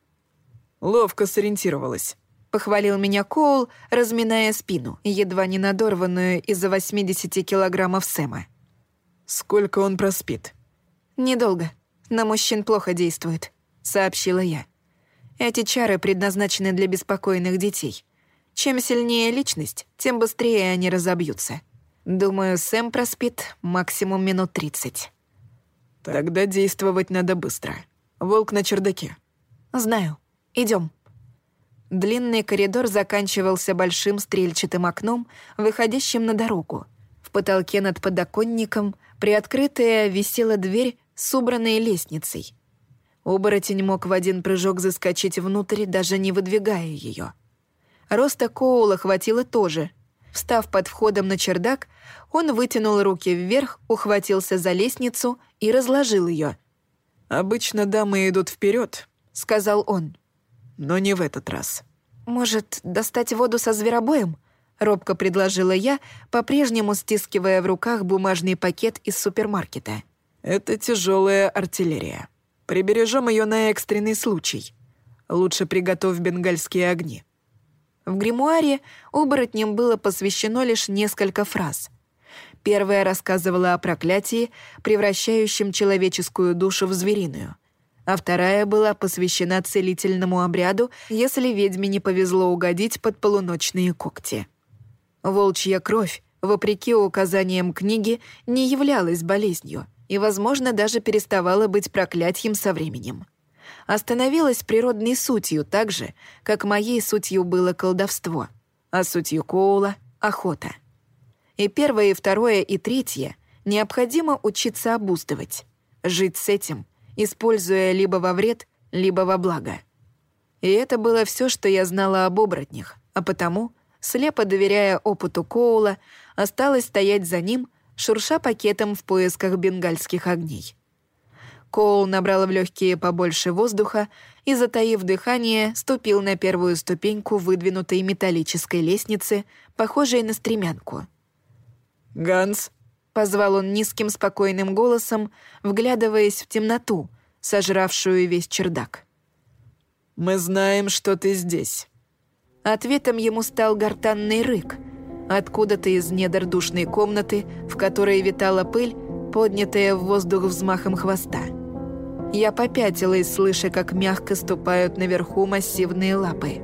[SPEAKER 3] «Ловко сориентировалась», —
[SPEAKER 1] похвалил меня Коул, разминая спину, едва не надорванную из-за 80 килограммов Сэма.
[SPEAKER 3] «Сколько он проспит?»
[SPEAKER 1] «Недолго. На мужчин плохо действует», — сообщила я. «Эти чары предназначены для беспокойных детей. Чем сильнее личность, тем быстрее они разобьются. Думаю, Сэм проспит максимум минут 30».
[SPEAKER 3] «Тогда действовать надо быстро. Волк на чердаке».
[SPEAKER 1] «Знаю. Идем. Длинный коридор заканчивался большим стрельчатым окном, выходящим на дорогу. В потолке над подоконником приоткрытая висела дверь с убранной лестницей. Оборотень мог в один прыжок заскочить внутрь, даже не выдвигая ее. Роста Коула хватило тоже. Встав под входом на чердак, он вытянул руки вверх, ухватился за лестницу и разложил ее.
[SPEAKER 3] «Обычно дамы идут вперед,
[SPEAKER 1] сказал он
[SPEAKER 3] но не в этот раз.
[SPEAKER 1] «Может, достать воду со зверобоем?» — робко предложила я, по-прежнему стискивая в руках бумажный пакет из супермаркета.
[SPEAKER 3] «Это тяжелая артиллерия. Прибережем ее на экстренный случай. Лучше приготовь бенгальские огни».
[SPEAKER 1] В гримуаре оборотням было посвящено лишь несколько фраз. Первая рассказывала о проклятии, превращающем человеческую душу в звериную — а вторая была посвящена целительному обряду, если ведьме не повезло угодить под полуночные когти. Волчья кровь, вопреки указаниям книги, не являлась болезнью и, возможно, даже переставала быть проклятием со временем. Остановилась природной сутью так же, как моей сутью было колдовство, а сутью Коула — охота. И первое, и второе, и третье необходимо учиться обуздывать, жить с этим, используя либо во вред, либо во благо. И это было все, что я знала об оборотнях, а потому, слепо доверяя опыту Коула, осталась стоять за ним, шурша пакетом в поисках бенгальских огней. Коул набрал в легкие побольше воздуха и, затаив дыхание, ступил на первую ступеньку выдвинутой металлической лестницы, похожей на стремянку.
[SPEAKER 2] «Ганс?»
[SPEAKER 1] — позвал он низким спокойным голосом, вглядываясь в темноту, сожравшую весь чердак.
[SPEAKER 2] «Мы знаем, что ты здесь».
[SPEAKER 1] Ответом ему стал гортанный рык — Откуда-то из недр душной комнаты, в которой витала пыль, поднятая в воздух взмахом хвоста. Я попятилась, слыша, как мягко ступают наверху массивные лапы.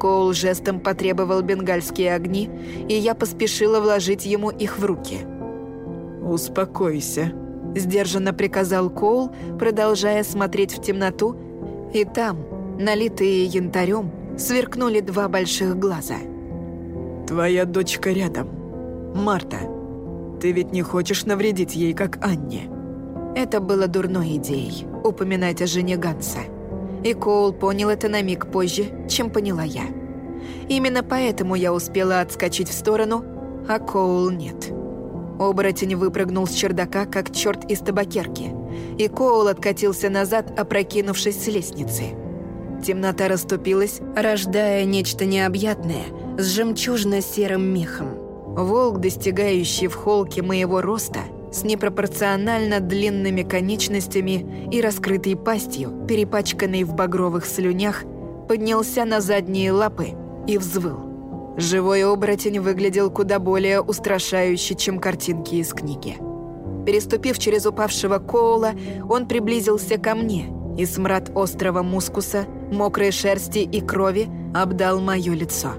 [SPEAKER 1] Коул жестом потребовал бенгальские огни, и я поспешила вложить ему их в руки.
[SPEAKER 2] «Успокойся», —
[SPEAKER 1] сдержанно приказал Коул, продолжая смотреть в темноту, и там, налитые янтарем, сверкнули два больших глаза —
[SPEAKER 2] «Твоя дочка рядом. Марта. Ты ведь не хочешь навредить ей, как Анне?»
[SPEAKER 1] Это было дурной идеей — упоминать о жене Ганса. И Коул понял это на миг позже, чем поняла я. Именно поэтому я успела отскочить в сторону, а Коул нет. Оборотень выпрыгнул с чердака, как черт из табакерки, и Коул откатился назад, опрокинувшись с лестницы. Темнота расступилась, рождая нечто необъятное — с жемчужно-серым мехом. Волк, достигающий в холке моего роста, с непропорционально длинными конечностями и раскрытой пастью, перепачканной в багровых слюнях, поднялся на задние лапы и взвыл. Живой оборотень выглядел куда более устрашающе, чем картинки из книги. Переступив через упавшего Коула, он приблизился ко мне, и смрад острого мускуса, мокрой шерсти и крови обдал мое лицо.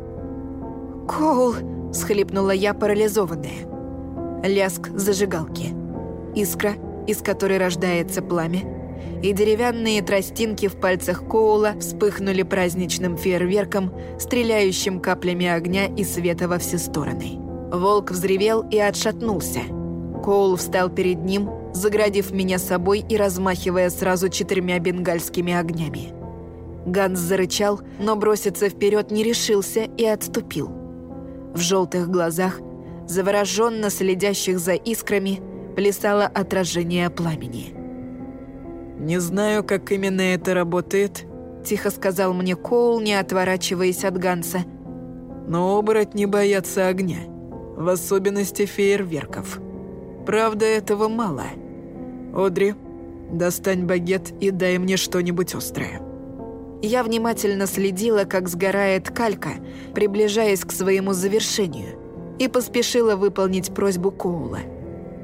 [SPEAKER 1] «Коул!» – схлипнула я, парализованная. Ляск зажигалки. Искра, из которой рождается пламя, и деревянные тростинки в пальцах Коула вспыхнули праздничным фейерверком, стреляющим каплями огня и света во все стороны. Волк взревел и отшатнулся. Коул встал перед ним, заградив меня собой и размахивая сразу четырьмя бенгальскими огнями. Ганс зарычал, но броситься вперед не решился и отступил. В желтых глазах, завороженно следящих за искрами, плясало отражение пламени.
[SPEAKER 2] «Не знаю, как именно это работает», —
[SPEAKER 1] тихо сказал мне Коул, не отворачиваясь от Ганса.
[SPEAKER 2] «Но оборотни боятся огня, в особенности фейерверков. Правда, этого мало. Одри, достань багет и дай мне что-нибудь острое».
[SPEAKER 1] Я внимательно следила, как сгорает калька, приближаясь к своему завершению, и поспешила выполнить просьбу Коула.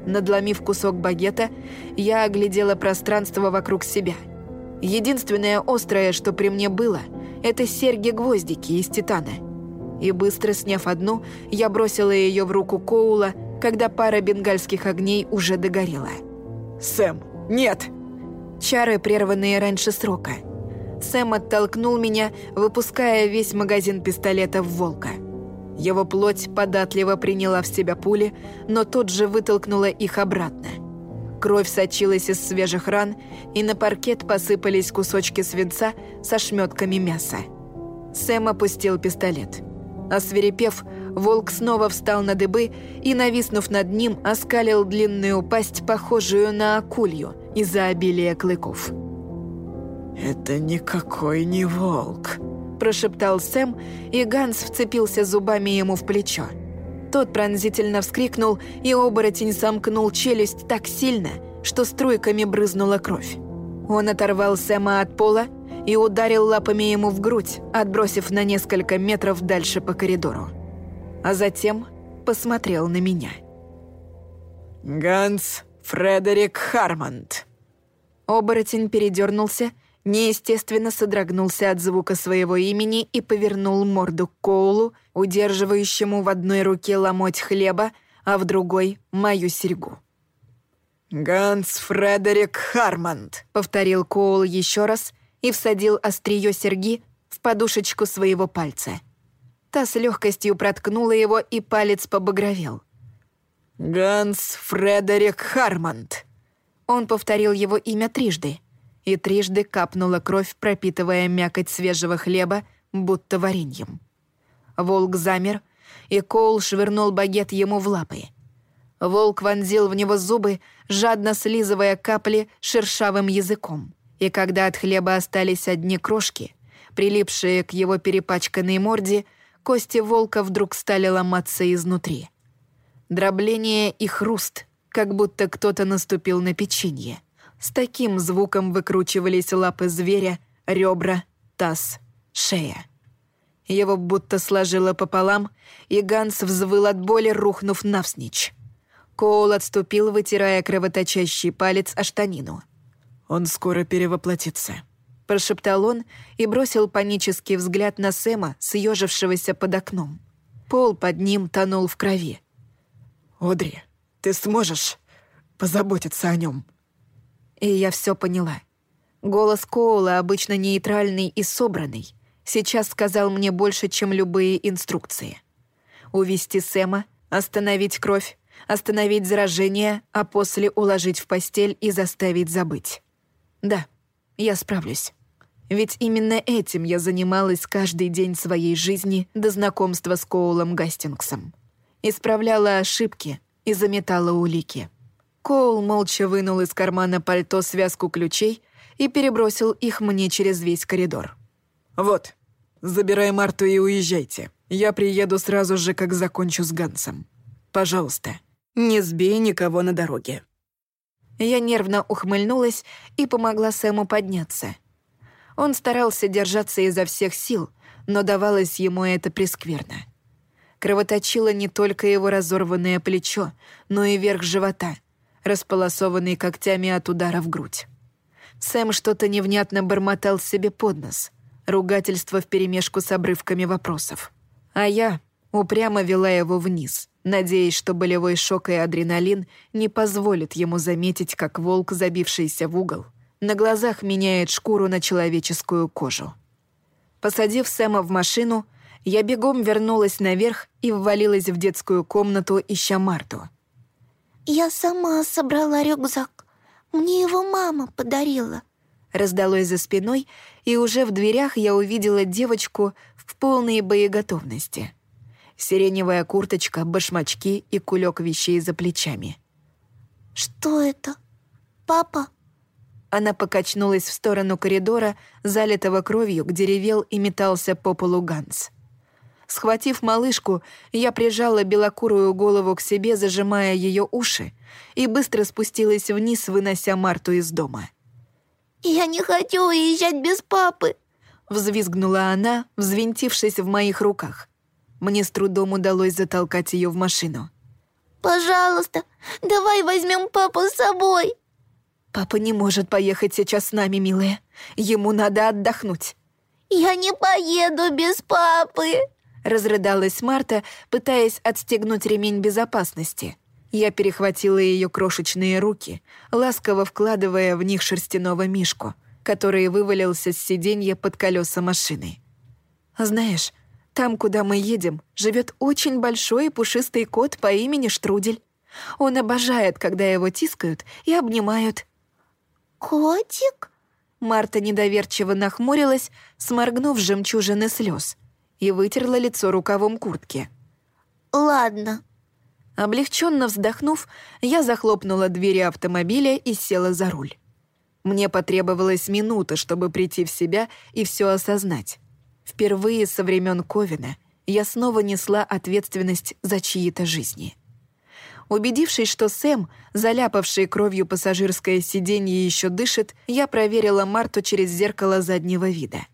[SPEAKER 1] Надломив кусок багета, я оглядела пространство вокруг себя. Единственное острое, что при мне было, это серьги-гвоздики из титана. И быстро сняв одну, я бросила ее в руку Коула, когда пара бенгальских огней уже догорела.
[SPEAKER 2] «Сэм, нет!»
[SPEAKER 1] Чары, прерванные раньше срока – Сэм оттолкнул меня, выпуская весь магазин пистолета в волка. Его плоть податливо приняла в себя пули, но тут же вытолкнула их обратно. Кровь сочилась из свежих ран, и на паркет посыпались кусочки свинца со шметками мяса. Сэм опустил пистолет. Осверепев, волк снова встал на дыбы и, нависнув над ним, оскалил длинную пасть, похожую на акулью, из-за обилия клыков.
[SPEAKER 2] «Это никакой не волк», –
[SPEAKER 1] прошептал Сэм, и Ганс вцепился зубами ему в плечо. Тот пронзительно вскрикнул, и оборотень сомкнул челюсть так сильно, что струйками брызнула кровь. Он оторвал Сэма от пола и ударил лапами ему в грудь, отбросив на несколько метров дальше по коридору. А затем посмотрел на меня.
[SPEAKER 2] «Ганс Фредерик Хармонд»,
[SPEAKER 1] Оборотень передернулся, неестественно содрогнулся от звука своего имени и повернул морду к Коулу, удерживающему в одной руке ломоть хлеба, а в другой — мою серьгу.
[SPEAKER 3] «Ганс Фредерик Хармонд», —
[SPEAKER 1] повторил Коул еще раз и всадил острие серьги в подушечку своего пальца. Та с легкостью проткнула его, и палец побагровел.
[SPEAKER 3] «Ганс Фредерик Хармонд».
[SPEAKER 1] Он повторил его имя трижды, и трижды капнула кровь, пропитывая мякоть свежего хлеба, будто вареньем. Волк замер, и Коул швырнул багет ему в лапы. Волк вонзил в него зубы, жадно слизывая капли шершавым языком. И когда от хлеба остались одни крошки, прилипшие к его перепачканной морде, кости волка вдруг стали ломаться изнутри. Дробление и хруст, как будто кто-то наступил на печенье. С таким звуком выкручивались лапы зверя, ребра, таз, шея. Его будто сложило пополам, и Ганс взвыл от боли, рухнув навсничь. Коул отступил, вытирая кровоточащий палец о штанину.
[SPEAKER 3] «Он скоро перевоплотится», —
[SPEAKER 1] прошептал он и бросил панический взгляд на Сэма, съежившегося под окном. Пол под ним тонул в крови.
[SPEAKER 3] «Одри, ты сможешь позаботиться о нем?»
[SPEAKER 1] И я все поняла. Голос Коула, обычно нейтральный и собранный, сейчас сказал мне больше, чем любые инструкции. Увести Сэма, остановить кровь, остановить заражение, а после уложить в постель и заставить забыть. Да, я справлюсь. Ведь именно этим я занималась каждый день своей жизни до знакомства с Коулом Гастингсом. Исправляла ошибки и заметала улики. Коул молча вынул из кармана пальто связку ключей и перебросил их мне через весь коридор.
[SPEAKER 3] «Вот, забирай Марту и уезжайте. Я приеду сразу же, как закончу с Гансом. Пожалуйста, не сбей никого на дороге».
[SPEAKER 1] Я нервно ухмыльнулась и помогла Сэму подняться. Он старался держаться изо всех сил, но давалось ему это прескверно. Кровоточило не только его разорванное плечо, но и верх живота, располосованный когтями от удара в грудь. Сэм что-то невнятно бормотал себе под нос, ругательство вперемешку с обрывками вопросов. А я упрямо вела его вниз, надеясь, что болевой шок и адреналин не позволят ему заметить, как волк, забившийся в угол, на глазах меняет шкуру на человеческую кожу. Посадив Сэма в машину, я бегом вернулась наверх и ввалилась в детскую комнату, ища Марту.
[SPEAKER 4] «Я сама собрала рюкзак. Мне его мама подарила»,
[SPEAKER 1] раздалось за спиной, и уже в дверях я увидела девочку в полной боеготовности. Сиреневая курточка, башмачки и кулек вещей за плечами.
[SPEAKER 4] «Что это? Папа?»
[SPEAKER 1] Она покачнулась в сторону коридора, залитого кровью, где ревел и метался по полу Ганс. Схватив малышку, я прижала белокурую голову к себе, зажимая ее уши, и быстро спустилась вниз, вынося Марту из дома.
[SPEAKER 4] «Я не хочу уезжать без папы!»
[SPEAKER 1] Взвизгнула она, взвинтившись в моих руках. Мне с трудом удалось затолкать ее в машину.
[SPEAKER 4] «Пожалуйста, давай возьмем папу с собой!»
[SPEAKER 1] «Папа не может поехать сейчас с нами, милая. Ему надо отдохнуть».
[SPEAKER 4] «Я не поеду без папы!»
[SPEAKER 1] Разрыдалась Марта, пытаясь отстегнуть ремень безопасности. Я перехватила ее крошечные руки, ласково вкладывая в них шерстяного мишку, который вывалился с сиденья под колеса машины. «Знаешь, там, куда мы едем, живет очень большой и пушистый кот по имени Штрудель. Он обожает, когда его тискают и обнимают».
[SPEAKER 4] «Котик?»
[SPEAKER 1] Марта недоверчиво нахмурилась, сморгнув жемчужины слез и вытерла лицо рукавом куртки.
[SPEAKER 4] «Ладно».
[SPEAKER 1] Облегченно вздохнув, я захлопнула двери автомобиля и села за руль. Мне потребовалась минута, чтобы прийти в себя и все осознать. Впервые со времен Ковина я снова несла ответственность за чьи-то жизни. Убедившись, что Сэм, заляпавший кровью пассажирское сиденье, еще дышит, я проверила Марту через зеркало заднего вида.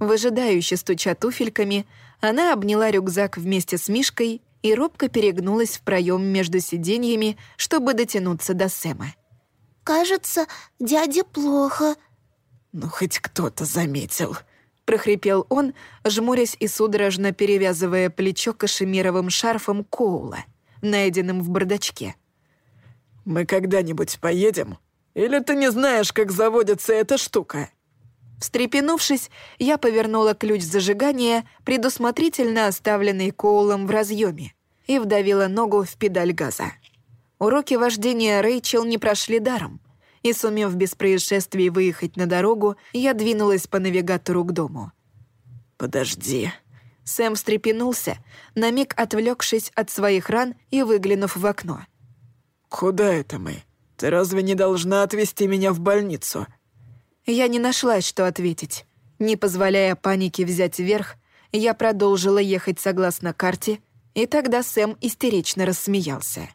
[SPEAKER 1] Выжидающе стуча туфельками, она обняла рюкзак вместе с Мишкой и робко перегнулась в проем между сиденьями, чтобы дотянуться до Сэма.
[SPEAKER 4] кажется, дяде плохо».
[SPEAKER 3] «Ну, хоть кто-то заметил», —
[SPEAKER 1] прохрипел он, жмурясь и судорожно перевязывая плечо кашемировым шарфом Коула, найденным в бардачке.
[SPEAKER 3] «Мы когда-нибудь поедем? Или ты не знаешь, как заводится эта штука?»
[SPEAKER 1] Встрепенувшись, я повернула ключ зажигания, предусмотрительно оставленный Коулом в разъеме, и вдавила ногу в педаль газа. Уроки вождения Рэйчел не прошли даром, и, сумев без происшествий выехать на дорогу, я двинулась по навигатору к дому.
[SPEAKER 3] «Подожди».
[SPEAKER 1] Сэм встрепенулся, на миг отвлекшись от своих ран и выглянув в окно.
[SPEAKER 3] «Куда это мы? Ты разве не должна отвезти меня в больницу?»
[SPEAKER 1] Я не нашлась, что ответить. Не позволяя панике взять верх, я продолжила ехать согласно карте, и тогда Сэм истерично рассмеялся.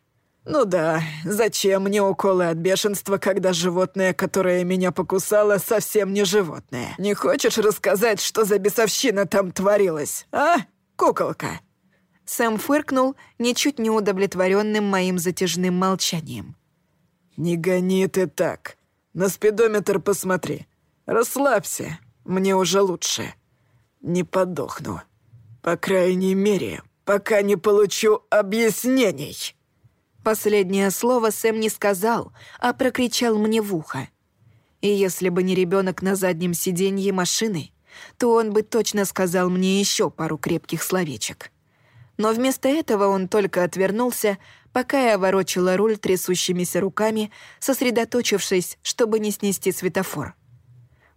[SPEAKER 3] «Ну да, зачем мне уколы от бешенства, когда животное, которое меня покусало, совсем не животное? Не хочешь рассказать, что за бесовщина там творилась, а, куколка?»
[SPEAKER 1] Сэм фыркнул, ничуть не удовлетворенным моим затяжным молчанием.
[SPEAKER 3] «Не гони ты так. На спидометр посмотри. Расслабься, мне уже лучше. Не подохну. По крайней мере, пока не получу объяснений».
[SPEAKER 1] Последнее слово Сэм не сказал, а прокричал мне в ухо. И если бы не ребенок на заднем сиденье машины, то он бы точно сказал мне еще пару крепких словечек. Но вместо этого он только отвернулся, пока я ворочала руль трясущимися руками, сосредоточившись, чтобы не снести светофор.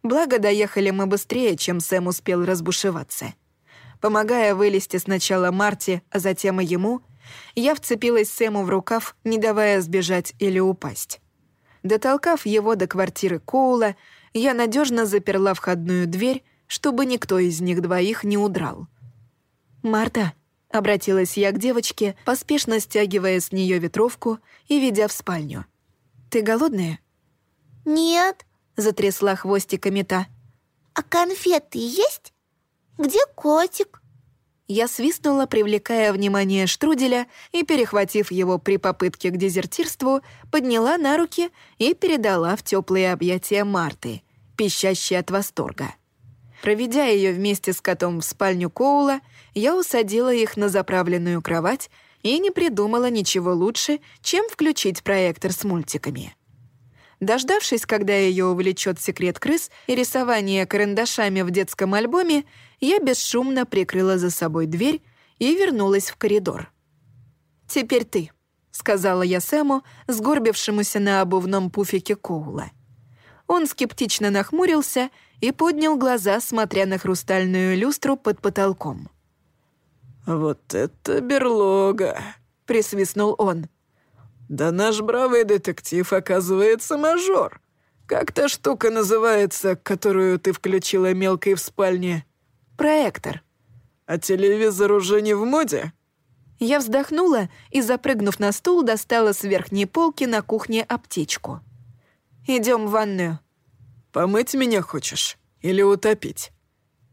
[SPEAKER 1] Благо, доехали мы быстрее, чем Сэм успел разбушеваться. Помогая вылезти сначала Марте, а затем и ему, я вцепилась Сэму в рукав, не давая сбежать или упасть. Дотолкав его до квартиры Коула, я надежно заперла входную дверь, чтобы никто из них двоих не удрал. «Марта», Обратилась я к девочке, поспешно стягивая с нее ветровку и ведя в спальню. «Ты голодная?»
[SPEAKER 4] «Нет», —
[SPEAKER 1] затрясла хвостиками та.
[SPEAKER 4] «А конфеты есть? Где котик?»
[SPEAKER 1] Я свистнула, привлекая внимание штруделя, и, перехватив его при попытке к дезертирству, подняла на руки и передала в теплые объятия Марты, пищащей от восторга. Проведя ее вместе с котом в спальню Коула, я усадила их на заправленную кровать и не придумала ничего лучше, чем включить проектор с мультиками. Дождавшись, когда ее увлечет секрет крыс и рисование карандашами в детском альбоме, я бесшумно прикрыла за собой дверь и вернулась в коридор. «Теперь ты», — сказала я Сэму, сгорбившемуся на обувном пуфике Коула. Он скептично нахмурился поднял глаза, смотря на хрустальную люстру под потолком.
[SPEAKER 3] «Вот это берлога!» — присвистнул он. «Да наш бравый детектив, оказывается, мажор. Как та штука называется, которую ты включила мелкой в спальне?»
[SPEAKER 1] «Проектор».
[SPEAKER 3] «А телевизор уже не в моде?»
[SPEAKER 1] Я вздохнула и, запрыгнув на стул, достала с верхней полки на кухне аптечку. Идем в ванную».
[SPEAKER 3] «Помыть меня хочешь? Или утопить?»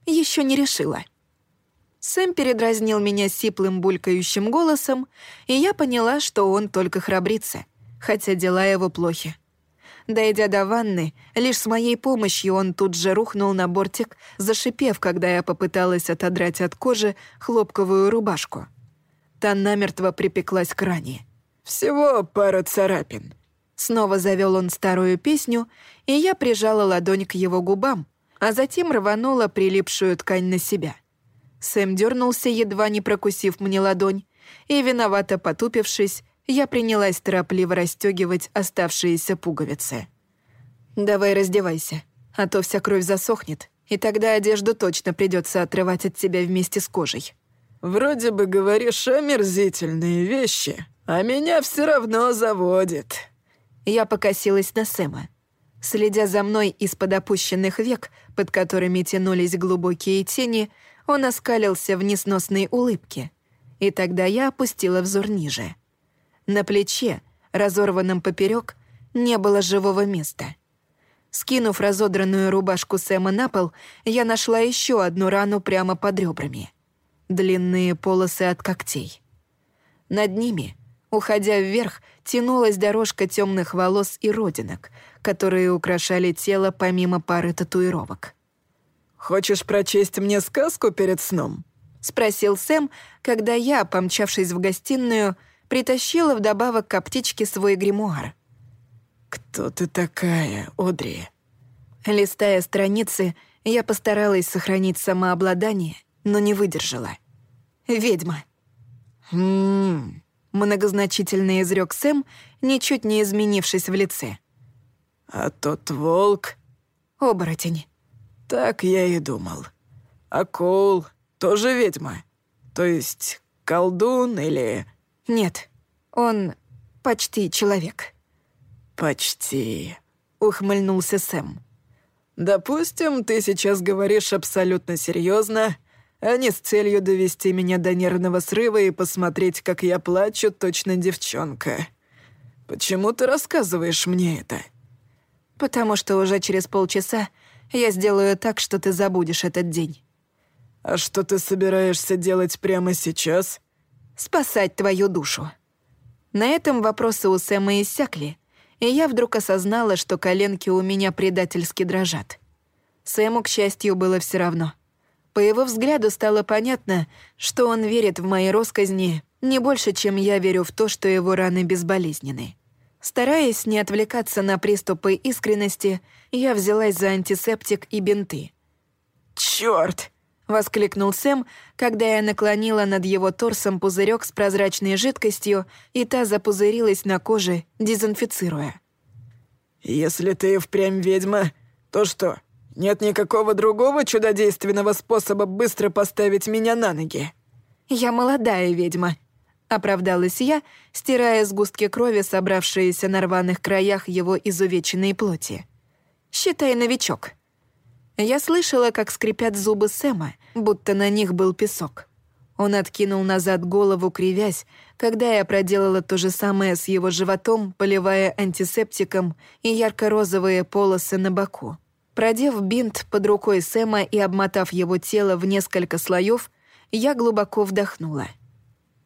[SPEAKER 1] Еще не решила. Сэм передразнил меня сиплым булькающим голосом, и я поняла, что он только храбрится, хотя дела его плохи. Дойдя до ванны, лишь с моей помощью он тут же рухнул на бортик, зашипев, когда я попыталась отодрать от кожи хлопковую рубашку. Та намертво припеклась к ране.
[SPEAKER 3] «Всего пара царапин».
[SPEAKER 1] Снова завел он старую песню, и я прижала ладонь к его губам, а затем рванула прилипшую ткань на себя — Сэм дернулся, едва не прокусив мне ладонь, и, виновато потупившись, я принялась торопливо расстегивать оставшиеся пуговицы. «Давай раздевайся, а то вся кровь засохнет, и тогда одежду точно придется отрывать от тебя вместе с кожей».
[SPEAKER 3] «Вроде бы говоришь омерзительные вещи, а меня все равно заводит».
[SPEAKER 1] Я покосилась на Сэма. Следя за мной из-под опущенных век, под которыми тянулись глубокие тени, он оскалился в несносной улыбке, и тогда я опустила взор ниже. На плече, разорванном поперек, не было живого места. Скинув разодранную рубашку Сэма на пол, я нашла еще одну рану прямо под ребрами. Длинные полосы от когтей. Над ними, Уходя вверх, тянулась дорожка темных волос и родинок, которые украшали тело помимо пары татуировок.
[SPEAKER 3] «Хочешь прочесть мне сказку перед сном?»
[SPEAKER 1] — спросил Сэм, когда я, помчавшись в гостиную, притащила вдобавок к аптечке свой гримуар.
[SPEAKER 3] «Кто ты такая, Одри?»
[SPEAKER 1] Листая страницы, я постаралась сохранить самообладание, но не выдержала. «Ведьма».
[SPEAKER 3] «Ммм...»
[SPEAKER 1] — многозначительно изрек Сэм, ничуть не изменившись в лице.
[SPEAKER 3] «А тот волк...»
[SPEAKER 1] «Оборотень».
[SPEAKER 3] «Так я и думал. Акул тоже ведьма? То есть колдун или...»
[SPEAKER 1] «Нет, он почти человек».
[SPEAKER 3] «Почти», —
[SPEAKER 1] ухмыльнулся Сэм.
[SPEAKER 3] «Допустим, ты сейчас говоришь абсолютно серьезно, а не с целью довести меня до нервного срыва и посмотреть, как я плачу, точно девчонка. Почему ты рассказываешь мне это?»
[SPEAKER 1] «Потому что уже через полчаса я сделаю так, что ты забудешь этот день».
[SPEAKER 3] «А что ты собираешься делать прямо сейчас?»
[SPEAKER 1] «Спасать твою душу». На этом вопросы у Сэма иссякли, и я вдруг осознала, что коленки у меня предательски дрожат. Сэму, к счастью, было все равно. По его взгляду стало понятно, что он верит в мои росказни не больше, чем я верю в то, что его раны безболезненны. Стараясь не отвлекаться на приступы искренности, я взялась за антисептик и бинты.
[SPEAKER 3] «Чёрт!»
[SPEAKER 1] — воскликнул Сэм, когда я наклонила над его торсом пузырек с прозрачной жидкостью, и та запузырилась на коже, дезинфицируя.
[SPEAKER 3] «Если ты впрямь ведьма, то что, нет никакого другого чудодейственного способа быстро поставить меня на ноги?»
[SPEAKER 1] «Я молодая ведьма», — оправдалась я, стирая сгустки крови, собравшиеся на рваных краях его изувеченной плоти. «Считай новичок». Я слышала, как скрипят зубы Сэма, будто на них был песок. Он откинул назад голову, кривясь, когда я проделала то же самое с его животом, поливая антисептиком и ярко-розовые полосы на боку. Продев бинт под рукой Сэма и обмотав его тело в несколько слоев, я глубоко вдохнула.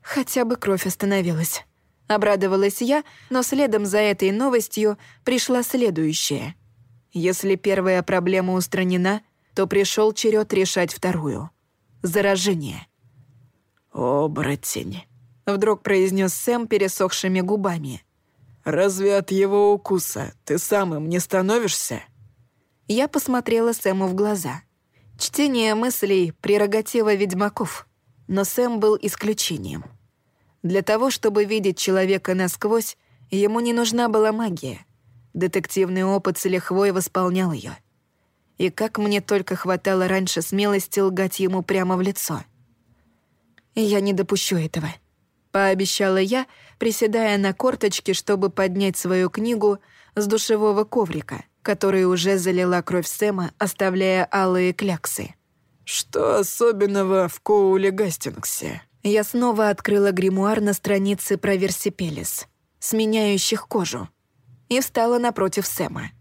[SPEAKER 1] Хотя бы кровь остановилась. Обрадовалась я, но следом за этой новостью пришла следующая. Если первая проблема устранена, то пришел черед решать вторую. Заражение.
[SPEAKER 3] «Оборотень», —
[SPEAKER 1] вдруг произнес Сэм пересохшими губами.
[SPEAKER 3] «Разве от его укуса ты сам им не становишься?»
[SPEAKER 1] Я посмотрела Сэму в глаза. Чтение мыслей — прерогатива ведьмаков, но Сэм был исключением. Для того, чтобы видеть человека насквозь, ему не нужна была магия. Детективный опыт с лихвой восполнял ее. И как мне только хватало раньше смелости лгать ему прямо в лицо. «Я не допущу этого», — пообещала я, приседая на корточки, чтобы поднять свою книгу с душевого коврика, который уже залила кровь Сэма, оставляя алые кляксы.
[SPEAKER 3] «Что особенного в Коуле Гастингсе?»
[SPEAKER 1] Я снова открыла гримуар на странице про Версипелис, сменяющих кожу, и встала напротив Сэма.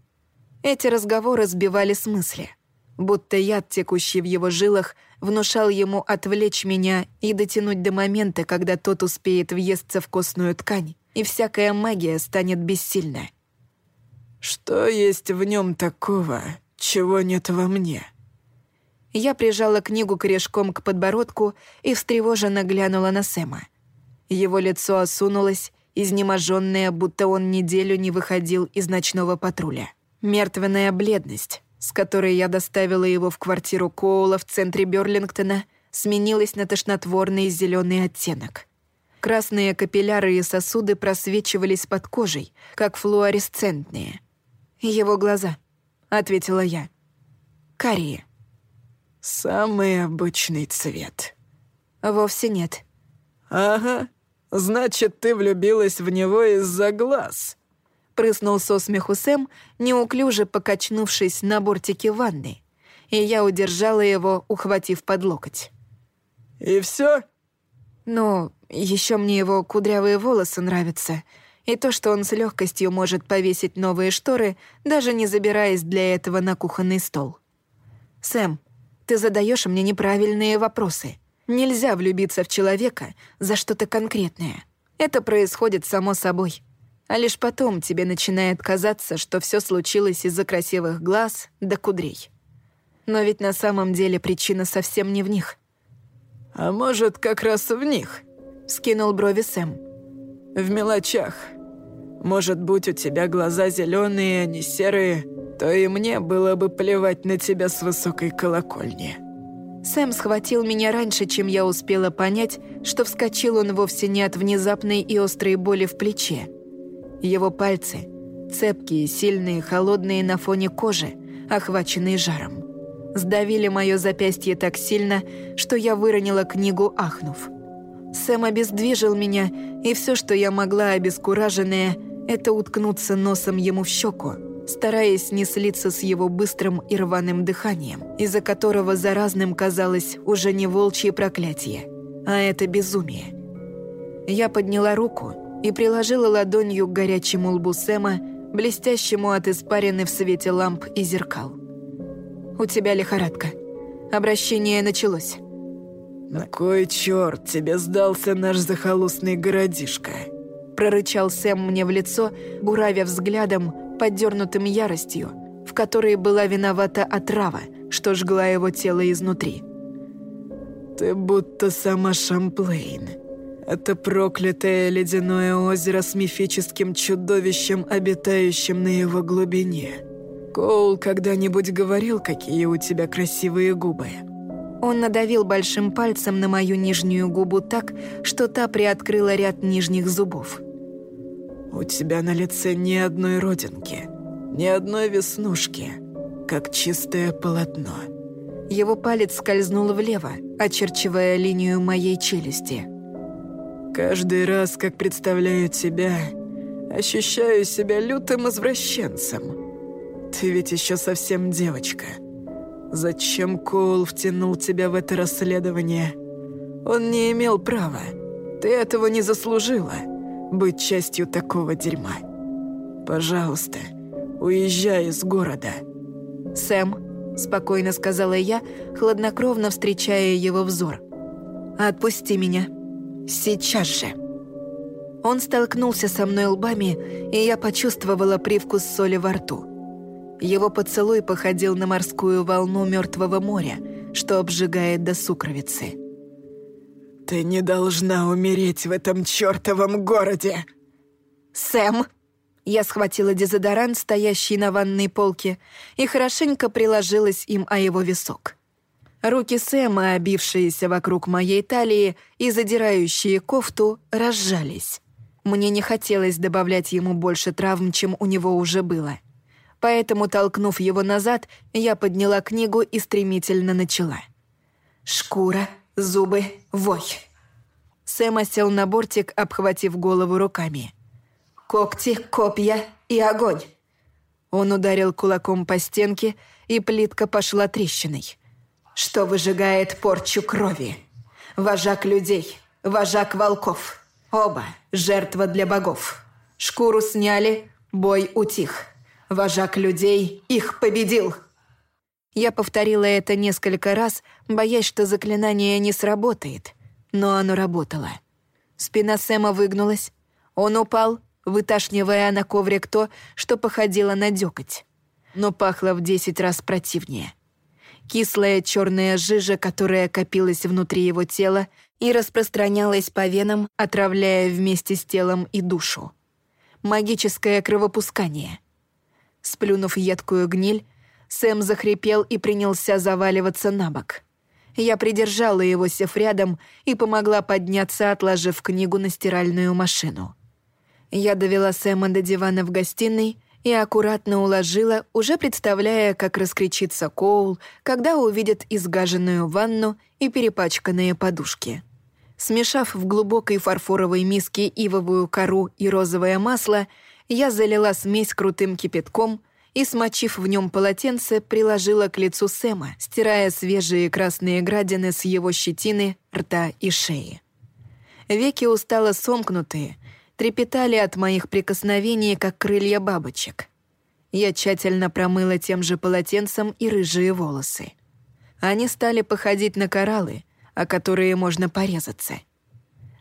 [SPEAKER 1] Эти разговоры сбивали с мысли, будто яд, текущий в его жилах, внушал ему отвлечь меня и дотянуть до момента, когда тот успеет въесться в костную ткань, и всякая магия станет бессильна.
[SPEAKER 3] «Что есть в нем такого, чего нет во мне?»
[SPEAKER 1] Я прижала книгу корешком к подбородку и встревоженно глянула на Сэма. Его лицо осунулось, изнеможенное, будто он неделю не выходил из ночного патруля. Мертвенная бледность, с которой я доставила его в квартиру Коула в центре Берлингтона, сменилась на тошнотворный зеленый оттенок. Красные капилляры и сосуды просвечивались под кожей, как флуоресцентные. «Его глаза», — ответила я. «Карие».
[SPEAKER 3] «Самый обычный цвет».
[SPEAKER 1] «Вовсе нет».
[SPEAKER 3] «Ага, значит, ты влюбилась в него из-за глаз».
[SPEAKER 1] Прыснул со смеху Сэм, неуклюже покачнувшись на бортике ванны, и я удержала его, ухватив под локоть.
[SPEAKER 3] «И все?
[SPEAKER 1] «Ну, еще мне его кудрявые волосы нравятся, и то, что он с легкостью может повесить новые шторы, даже не забираясь для этого на кухонный стол. Сэм, ты задаешь мне неправильные вопросы. Нельзя влюбиться в человека за что-то конкретное. Это происходит само собой. А лишь потом тебе начинает казаться, что все случилось из-за красивых глаз да кудрей. Но ведь на самом деле причина совсем не в них.
[SPEAKER 3] «А может, как раз в них?»
[SPEAKER 1] — скинул брови Сэм.
[SPEAKER 3] «В мелочах. Может, будь у тебя глаза зеленые, а не серые, то и мне было бы плевать на тебя с высокой колокольни».
[SPEAKER 1] Сэм схватил меня раньше, чем я успела понять, что вскочил он вовсе не от внезапной и острой боли в плече. Его пальцы, цепкие, сильные, холодные на фоне кожи, охваченные жаром, сдавили мое запястье так сильно, что я выронила книгу, ахнув. Сэм обездвижил меня, и все, что я могла, обескураженная, это уткнуться носом ему в щеку, стараясь не слиться с его быстрым и рваным дыханием, из-за которого заразным казалось уже не волчье проклятие, а это безумие. Я подняла руку и приложила ладонью к горячему лбу Сэма, блестящему от испарины в свете ламп и зеркал. «У тебя лихорадка. Обращение началось».
[SPEAKER 3] «На кой черт тебе сдался наш захолустный городишко?»
[SPEAKER 1] Прорычал Сэм мне в лицо, буравя взглядом, подернутым яростью, в которой была виновата отрава, что жгла его тело изнутри.
[SPEAKER 3] «Ты будто сама Шамплейн. Это проклятое ледяное озеро с мифическим чудовищем, обитающим на его глубине. Коул когда-нибудь говорил, какие у тебя красивые губы?»
[SPEAKER 1] Он надавил большим пальцем на мою нижнюю губу так, что та приоткрыла ряд нижних зубов.
[SPEAKER 3] У тебя на лице ни одной родинки, ни одной веснушки, как чистое полотно.
[SPEAKER 1] Его палец скользнул влево, очерчивая линию моей челюсти.
[SPEAKER 3] Каждый раз, как представляю тебя, ощущаю себя лютым извращенцем. Ты ведь еще совсем девочка. Зачем Коул втянул тебя в это расследование? Он не имел права. Ты этого не заслужила быть частью такого дерьма. Пожалуйста, уезжай из города».
[SPEAKER 1] «Сэм», — спокойно сказала я, хладнокровно встречая его взор. «Отпусти меня. Сейчас же». Он столкнулся со мной лбами, и я почувствовала привкус соли во рту. Его поцелуй походил на морскую волну мертвого моря, что обжигает до сукровицы.
[SPEAKER 3] «Ты не должна умереть в этом чертовом городе!»
[SPEAKER 1] «Сэм!» Я схватила дезодорант, стоящий на ванной полке, и хорошенько приложилась им о его висок. Руки Сэма, обившиеся вокруг моей талии и задирающие кофту, разжались. Мне не хотелось добавлять ему больше травм, чем у него уже было. Поэтому, толкнув его назад, я подняла книгу и стремительно начала. «Шкура, зубы, вой». Сэм сел на бортик, обхватив голову руками. «Когти, копья и огонь!» Он ударил кулаком по стенке, и плитка пошла трещиной. «Что выжигает порчу крови? Вожак людей, вожак волков. Оба — жертва для богов. Шкуру сняли, бой утих. Вожак людей их победил!» Я повторила это несколько раз, боясь, что заклинание не сработает. Но оно работало. Спина Сэма выгнулась. Он упал, выташнивая на коврик то, что походило на дёкоть. Но пахло в десять раз противнее. Кислая черная жижа, которая копилась внутри его тела и распространялась по венам, отравляя вместе с телом и душу. Магическое кровопускание. Сплюнув едкую гниль, Сэм захрипел и принялся заваливаться на бок. Я придержала его, сев рядом, и помогла подняться, отложив книгу на стиральную машину. Я довела Сэма до дивана в гостиной и аккуратно уложила, уже представляя, как раскричится Коул, когда увидит изгаженную ванну и перепачканные подушки. Смешав в глубокой фарфоровой миске ивовую кору и розовое масло, я залила смесь крутым кипятком — и, смочив в нем полотенце, приложила к лицу Сэма, стирая свежие красные градины с его щетины, рта и шеи. Веки устало сомкнутые, трепетали от моих прикосновений, как крылья бабочек. Я тщательно промыла тем же полотенцем и рыжие волосы. Они стали походить на кораллы, о которые можно порезаться.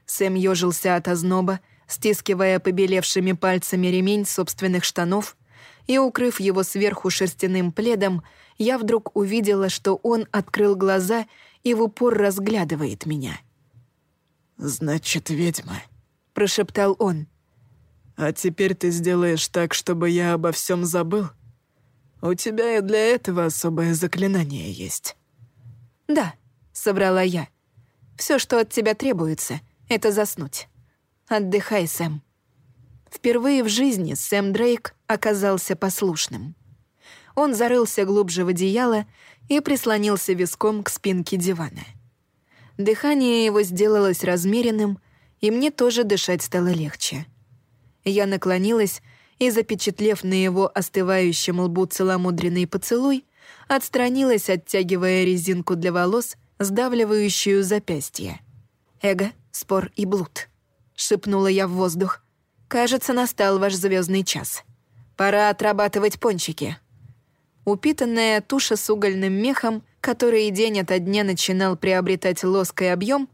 [SPEAKER 1] Сэм ёжился от озноба, стискивая побелевшими пальцами ремень собственных штанов и укрыв его сверху шерстяным пледом, я вдруг увидела, что он открыл глаза и в упор разглядывает меня.
[SPEAKER 3] «Значит, ведьма», —
[SPEAKER 1] прошептал он.
[SPEAKER 3] «А теперь ты сделаешь так, чтобы я обо всем забыл? У тебя и для этого особое заклинание есть».
[SPEAKER 1] «Да», — собрала я. Все, что от тебя требуется, это заснуть. Отдыхай, Сэм». Впервые в жизни Сэм Дрейк оказался послушным. Он зарылся глубже в одеяло и прислонился виском к спинке дивана. Дыхание его сделалось размеренным, и мне тоже дышать стало легче. Я наклонилась и, запечатлев на его остывающем лбу целомудренный поцелуй, отстранилась, оттягивая резинку для волос, сдавливающую запястье. «Эго, спор и блуд», — шепнула я в воздух. «Кажется, настал ваш звездный час. Пора отрабатывать пончики». Упитанная туша с угольным мехом, который день ото дня начинал приобретать лоск и объем,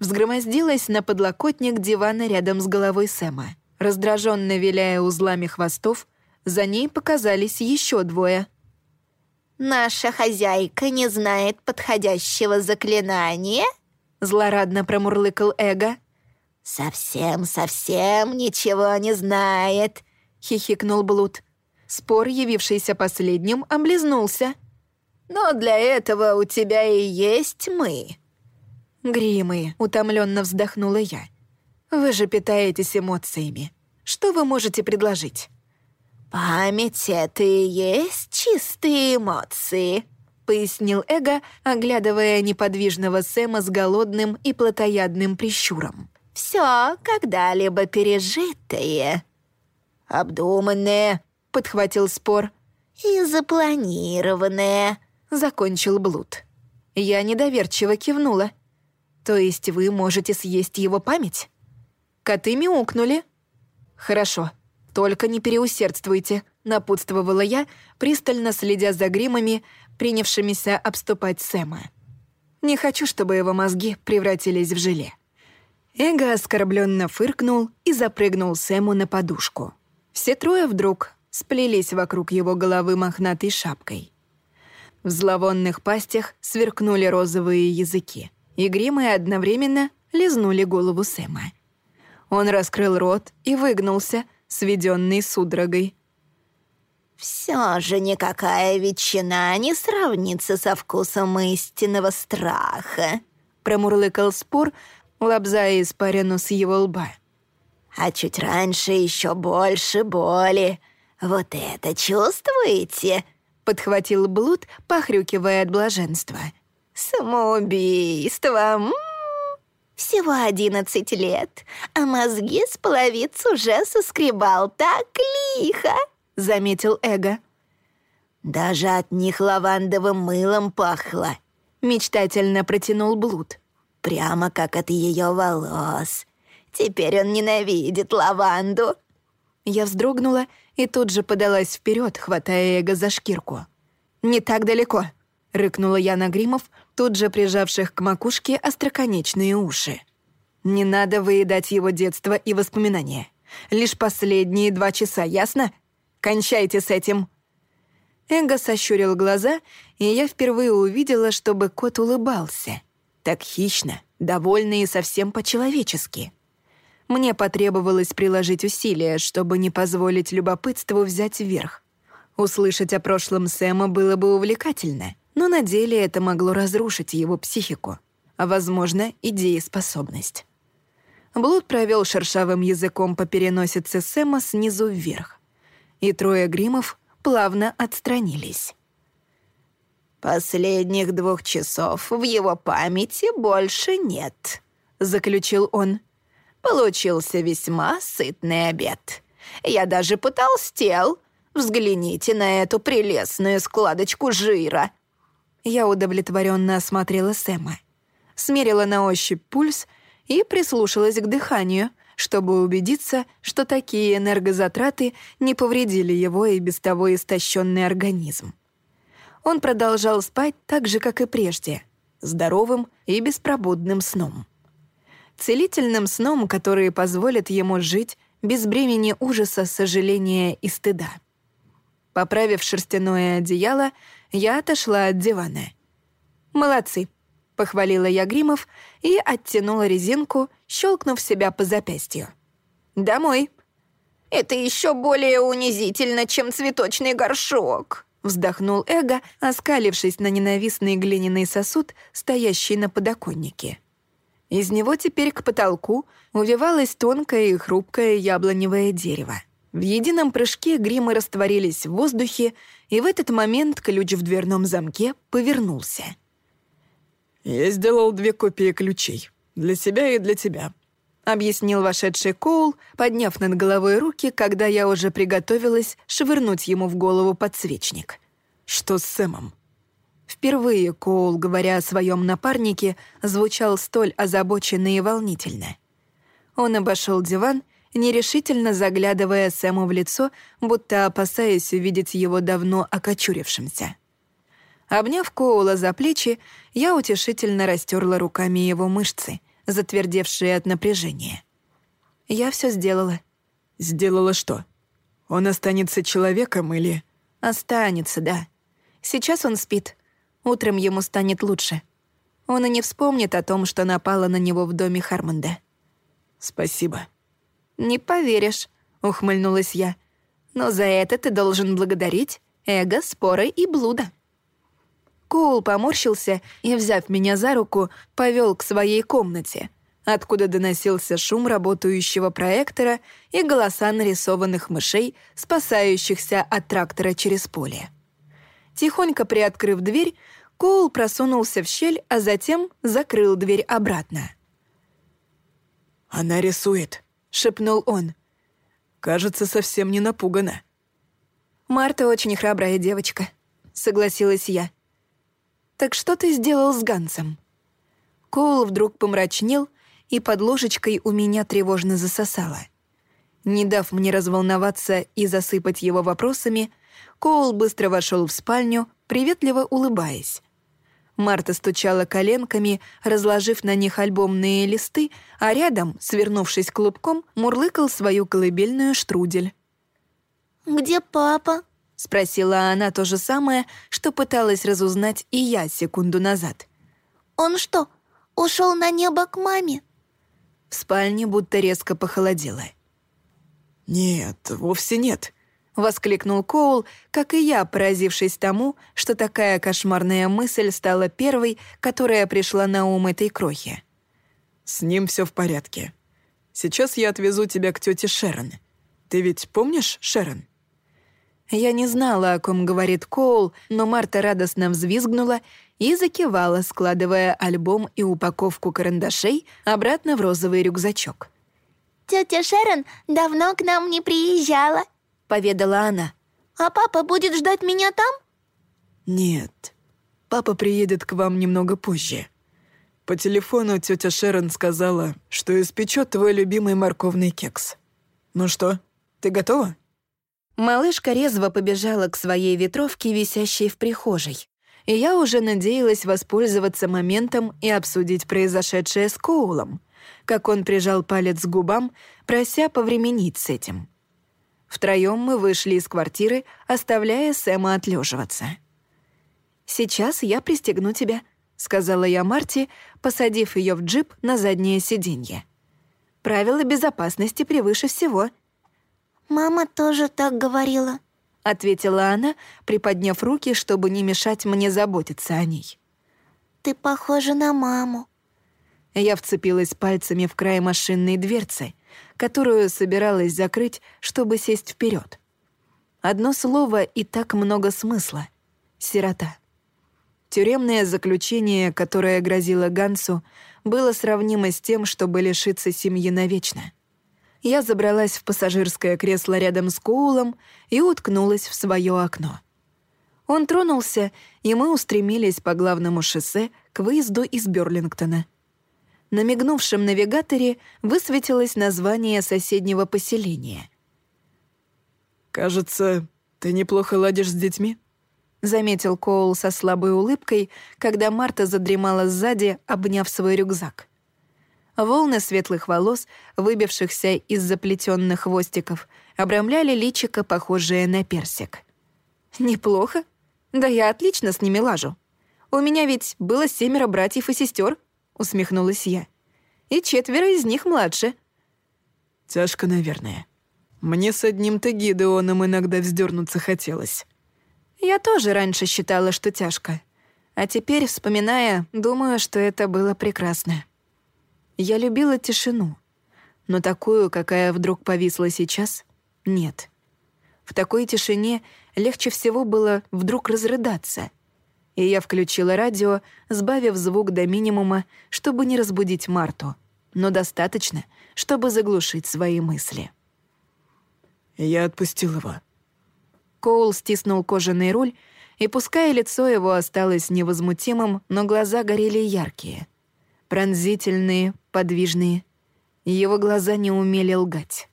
[SPEAKER 1] взгромоздилась на подлокотник дивана рядом с головой Сэма. Раздраженно виляя узлами хвостов, за ней показались еще двое.
[SPEAKER 4] «Наша хозяйка не знает подходящего заклинания?»
[SPEAKER 1] Злорадно промурлыкал Эго.
[SPEAKER 4] «Совсем-совсем ничего не знает», —
[SPEAKER 1] хихикнул Блуд. Спор, явившийся последним, облизнулся.
[SPEAKER 4] «Но для этого у тебя и есть мы».
[SPEAKER 1] «Гримы», — утомленно вздохнула я. «Вы же питаетесь эмоциями. Что вы можете предложить?»
[SPEAKER 4] «Память — это и есть чистые эмоции», — пояснил Эго, оглядывая неподвижного Сэма с голодным и плотоядным прищуром. «Все когда-либо пережитое». «Обдуманное», — подхватил спор. «И запланированное», — закончил Блуд.
[SPEAKER 1] Я недоверчиво кивнула. «То есть вы можете съесть его память?» Коты мяукнули. «Хорошо, только не переусердствуйте», — напутствовала я, пристально следя за гримами, принявшимися обступать Сэма. «Не хочу, чтобы его мозги превратились в желе». Эго оскорбленно фыркнул и запрыгнул Сэму на подушку. Все трое вдруг сплелись вокруг его головы мохнатой шапкой. В зловонных пастях сверкнули розовые языки, и гримы одновременно лизнули голову Сэма. Он раскрыл рот и выгнулся, сведенный судорогой.
[SPEAKER 4] «Все же никакая ветчина не сравнится со вкусом истинного страха»,
[SPEAKER 1] промурлыкал спор, лобзая испарину с его лба.
[SPEAKER 4] «А чуть раньше еще больше боли. Вот это чувствуете?»
[SPEAKER 1] подхватил Блуд, похрюкивая от блаженства.
[SPEAKER 4] «Самоубийство! М -м -м. Всего одиннадцать лет, а мозги с половиц уже соскребал так лихо», — заметил Эго. «Даже от них лавандовым мылом пахло», — мечтательно протянул Блуд. «Прямо как от ее волос. Теперь он ненавидит лаванду».
[SPEAKER 1] Я вздрогнула и тут же подалась вперед, хватая Эго за шкирку. «Не так далеко», — рыкнула я на гримов, тут же прижавших к макушке остроконечные уши. «Не надо выедать его детство и воспоминания. Лишь последние два часа, ясно? Кончайте с этим!» Эго сощурил глаза, и я впервые увидела, чтобы кот улыбался. Так хищно, довольно и совсем по-человечески. Мне потребовалось приложить усилия, чтобы не позволить любопытству взять вверх. Услышать о прошлом Сэма было бы увлекательно — но на деле это могло разрушить его психику, а, возможно, и дееспособность. Блуд провел шершавым языком по переносице Сэма снизу вверх, и трое гримов плавно отстранились.
[SPEAKER 4] «Последних двух часов в его памяти больше нет», — заключил он. «Получился весьма сытный обед. Я даже потолстел. Взгляните на эту прелестную складочку жира.
[SPEAKER 1] Я удовлетворенно осмотрела Сэма. Смерила на ощупь пульс и прислушалась к дыханию, чтобы убедиться, что такие энергозатраты не повредили его и без того истощенный организм. Он продолжал спать так же, как и прежде, здоровым и беспробудным сном. целительным сном, который позволит ему жить без бремени ужаса, сожаления и стыда. Поправив шерстяное одеяло, я отошла от дивана. «Молодцы», — похвалила я гримов и оттянула резинку, щелкнув себя по запястью. «Домой».
[SPEAKER 4] «Это еще более унизительно, чем цветочный горшок», —
[SPEAKER 1] вздохнул Эго, оскалившись на ненавистный глиняный сосуд, стоящий на подоконнике. Из него теперь к потолку увивалось тонкое и хрупкое яблоневое дерево. В едином прыжке гримы растворились в воздухе, и в этот момент ключ в дверном замке повернулся.
[SPEAKER 2] «Я сделал две копии ключей. Для себя и для тебя», —
[SPEAKER 1] объяснил вошедший Коул, подняв над головой руки, когда я уже приготовилась швырнуть ему в голову подсвечник.
[SPEAKER 2] «Что с Сэмом?»
[SPEAKER 1] Впервые Коул, говоря о своем напарнике, звучал столь озабоченно и волнительно. Он обошел диван нерешительно заглядывая Сэму в лицо, будто опасаясь увидеть его давно окочурившимся. Обняв Коула за плечи, я утешительно растерла руками его мышцы, затвердевшие от напряжения. Я все сделала.
[SPEAKER 2] «Сделала что? Он останется человеком или...»
[SPEAKER 1] «Останется, да. Сейчас он спит. Утром ему станет лучше. Он и не вспомнит о том, что напало на него в доме Хармонда».
[SPEAKER 2] «Спасибо»,
[SPEAKER 1] «Не поверишь», — ухмыльнулась я. «Но за это ты должен благодарить эго, споры и блуда». Коул поморщился и, взяв меня за руку, повел к своей комнате, откуда доносился шум работающего проектора и голоса нарисованных мышей, спасающихся от трактора через поле. Тихонько приоткрыв дверь, Коул просунулся в щель, а затем закрыл дверь обратно.
[SPEAKER 2] «Она рисует», шепнул он. «Кажется, совсем не напугана».
[SPEAKER 1] «Марта очень храбрая девочка», — согласилась я. «Так что ты сделал с Гансом?» Коул вдруг помрачнел, и под ложечкой у меня тревожно засосало. Не дав мне разволноваться и засыпать его вопросами, Коул быстро вошел в спальню, приветливо улыбаясь. Марта стучала коленками, разложив на них альбомные листы, а рядом, свернувшись клубком, мурлыкал свою колыбельную штрудель.
[SPEAKER 4] «Где папа?»
[SPEAKER 1] — спросила она то же самое, что пыталась разузнать и я секунду назад.
[SPEAKER 4] «Он что, ушел на небо к маме?»
[SPEAKER 1] В спальне будто резко похолодело.
[SPEAKER 2] «Нет, вовсе нет», —
[SPEAKER 1] воскликнул Коул, как и я, поразившись тому, что такая кошмарная мысль стала первой, которая пришла на ум этой крохи.
[SPEAKER 2] «С ним все в порядке. Сейчас я отвезу тебя к тете Шерон. Ты ведь помнишь Шерон?»
[SPEAKER 1] Я не знала, о ком говорит Коул, но Марта радостно взвизгнула и закивала, складывая альбом и упаковку карандашей обратно в розовый рюкзачок.
[SPEAKER 4] «Тетя Шерон давно к нам не приезжала», — поведала она. «А папа будет ждать меня там?»
[SPEAKER 2] «Нет. Папа приедет к вам немного позже. По телефону тетя Шерон сказала, что испечет твой любимый морковный кекс. Ну что, ты готова?»
[SPEAKER 1] Малышка резво побежала к своей ветровке, висящей в прихожей. И я уже надеялась воспользоваться моментом и обсудить произошедшее с Коулом, как он прижал палец к губам, прося повременить с этим. Втроем мы вышли из квартиры, оставляя Сэма отлеживаться. «Сейчас я пристегну тебя», — сказала я Марти, посадив ее в джип на заднее сиденье. «Правила безопасности превыше всего».
[SPEAKER 4] «Мама тоже так говорила», —
[SPEAKER 1] ответила она, приподняв руки, чтобы не мешать мне заботиться о ней.
[SPEAKER 4] «Ты похожа на маму».
[SPEAKER 1] Я вцепилась пальцами в край машинной дверцы — которую собиралась закрыть, чтобы сесть вперед. Одно слово и так много смысла. Сирота. Тюремное заключение, которое грозило Гансу, было сравнимо с тем, чтобы лишиться семьи навечно. Я забралась в пассажирское кресло рядом с Коулом и уткнулась в свое окно. Он тронулся, и мы устремились по главному шоссе к выезду из Берлингтона — на мигнувшем навигаторе высветилось название соседнего поселения.
[SPEAKER 2] «Кажется, ты неплохо ладишь с детьми», — заметил
[SPEAKER 1] Коул со слабой улыбкой, когда Марта задремала сзади, обняв свой рюкзак. Волны светлых волос, выбившихся из заплетенных хвостиков, обрамляли личико, похожее на персик. «Неплохо. Да я отлично с ними лажу. У меня ведь было семеро братьев и сестер, усмехнулась я. «И четверо из них младше».
[SPEAKER 2] «Тяжко, наверное. Мне с одним-то Гидеоном иногда вздернуться хотелось».
[SPEAKER 1] «Я тоже раньше считала, что тяжко. А теперь, вспоминая, думаю, что это было прекрасно». Я любила тишину, но такую, какая вдруг повисла сейчас, нет. В такой тишине легче всего было вдруг разрыдаться. И я включила радио, сбавив звук до минимума, чтобы не разбудить Марту, но достаточно, чтобы заглушить свои мысли.
[SPEAKER 2] Я отпустил его.
[SPEAKER 1] Коул стиснул кожаный руль, и пускай лицо его осталось невозмутимым, но глаза горели яркие — пронзительные, подвижные. Его глаза не умели лгать.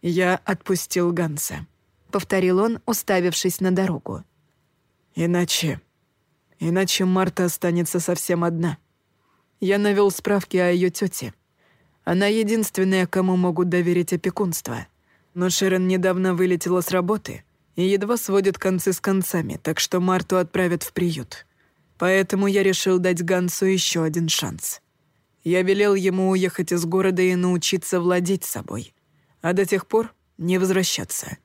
[SPEAKER 2] «Я отпустил Ганса», —
[SPEAKER 1] повторил он, уставившись на дорогу.
[SPEAKER 2] «Иначе... Иначе Марта останется совсем одна. Я навел справки о ее тете. Она единственная, кому могут доверить опекунство. Но Шерон недавно вылетела с работы и едва сводит концы с концами, так что Марту отправят в приют. Поэтому я решил дать Гансу еще один шанс. Я велел ему уехать из города и научиться владеть собой. А до тех пор не возвращаться.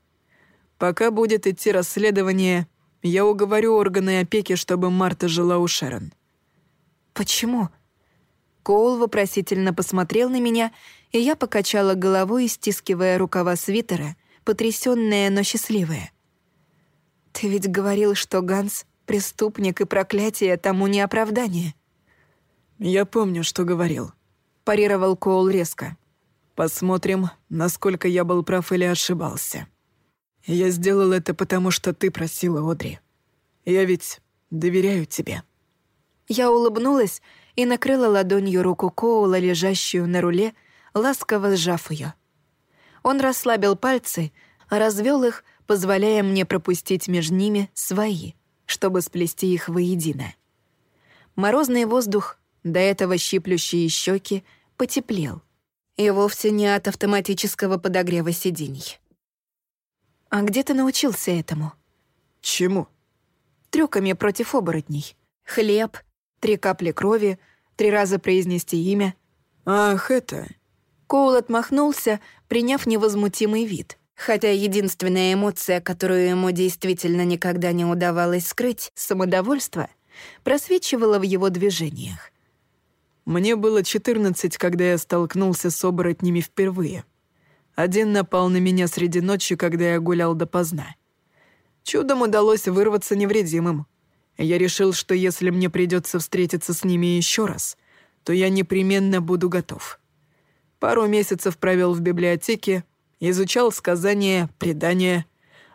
[SPEAKER 2] Пока будет идти расследование, я уговорю органы опеки, чтобы Марта жила у Шерон.
[SPEAKER 1] «Почему?» Коул вопросительно посмотрел на меня, и я покачала головой, стискивая рукава свитера, потрясённая, но счастливая. «Ты ведь говорил, что Ганс Преступник и проклятие тому не оправдание.
[SPEAKER 2] «Я помню, что говорил», —
[SPEAKER 1] парировал Коул резко.
[SPEAKER 2] «Посмотрим, насколько я был прав или ошибался. Я сделал это потому, что ты просила, Одри. Я ведь доверяю тебе».
[SPEAKER 1] Я улыбнулась и накрыла ладонью руку Коула, лежащую на руле, ласково сжав ее. Он расслабил пальцы, развел их, позволяя мне пропустить между ними свои — чтобы сплести их воедино. Морозный воздух, до этого щиплющие щеки, потеплел. И вовсе не от автоматического подогрева сидений. «А где ты научился этому?»
[SPEAKER 2] «Чему?»
[SPEAKER 1] «Трюками против оборотней. Хлеб, три капли крови, три раза произнести имя».
[SPEAKER 2] «Ах, это...»
[SPEAKER 1] Коул отмахнулся, приняв невозмутимый вид — Хотя единственная эмоция, которую ему действительно никогда не удавалось скрыть, самодовольство, просвечивала в его движениях.
[SPEAKER 2] «Мне было 14, когда я столкнулся с оборотнями впервые. Один напал на меня среди ночи, когда я гулял допоздна. Чудом удалось вырваться невредимым. Я решил, что если мне придется встретиться с ними еще раз, то я непременно буду готов. Пару месяцев провел в библиотеке, изучал сказания, предания,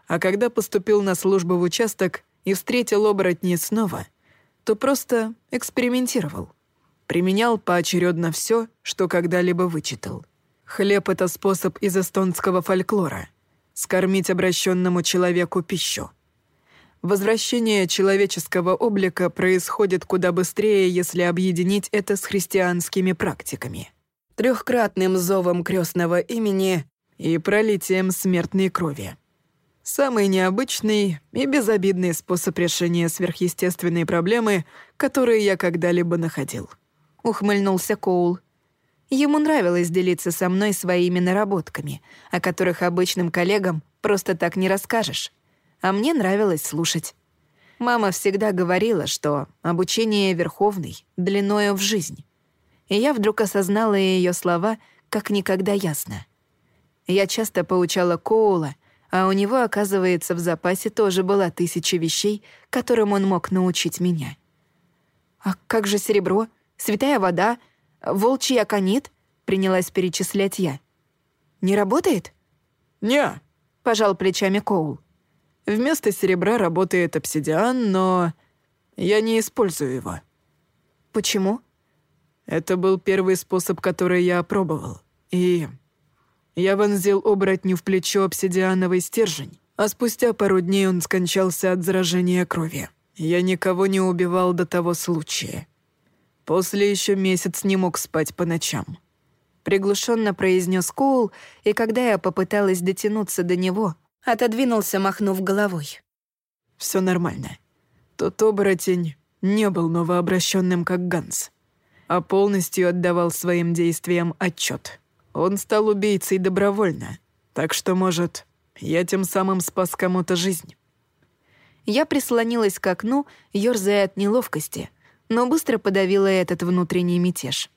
[SPEAKER 2] а когда поступил на службу в участок и встретил оборотни снова, то просто экспериментировал. Применял поочередно все, что когда-либо вычитал. Хлеб — это способ из эстонского фольклора — скормить обращенному человеку пищу. Возвращение человеческого облика происходит куда быстрее, если объединить это с христианскими практиками. Трехкратным зовом крестного имени и пролитием смертной крови. Самый необычный и безобидный способ решения сверхъестественной проблемы, которые я когда-либо находил.
[SPEAKER 1] Ухмыльнулся Коул. Ему нравилось делиться со мной своими наработками, о которых обычным коллегам просто так не расскажешь. А мне нравилось слушать. Мама всегда говорила, что обучение верховный, длиною в жизнь. И я вдруг осознала ее слова как никогда ясно. Я часто поучала Коула, а у него, оказывается, в запасе тоже была тысяча вещей, которым он мог научить меня. «А как же серебро? Святая вода? Волчий аконит?» — принялась перечислять я. «Не работает?»
[SPEAKER 2] «Не», —
[SPEAKER 1] пожал плечами Коул.
[SPEAKER 2] «Вместо серебра работает обсидиан, но я не использую его».
[SPEAKER 1] «Почему?»
[SPEAKER 2] «Это был первый способ, который я опробовал. И я вонзил оборотню в плечо обсидиановый стержень, а спустя пару дней он скончался от заражения крови. Я никого не убивал до того случая. После еще месяц не мог спать по ночам.
[SPEAKER 1] Приглушенно произнес Коул, и когда я попыталась дотянуться до него, отодвинулся, махнув головой.
[SPEAKER 2] Все нормально. Тот оборотень не был новообращенным, как Ганс, а полностью отдавал своим действиям отчет. Он стал убийцей добровольно, так что, может, я тем самым спас кому-то жизнь.
[SPEAKER 1] Я прислонилась к окну, ёрзая от неловкости, но быстро подавила этот внутренний мятеж.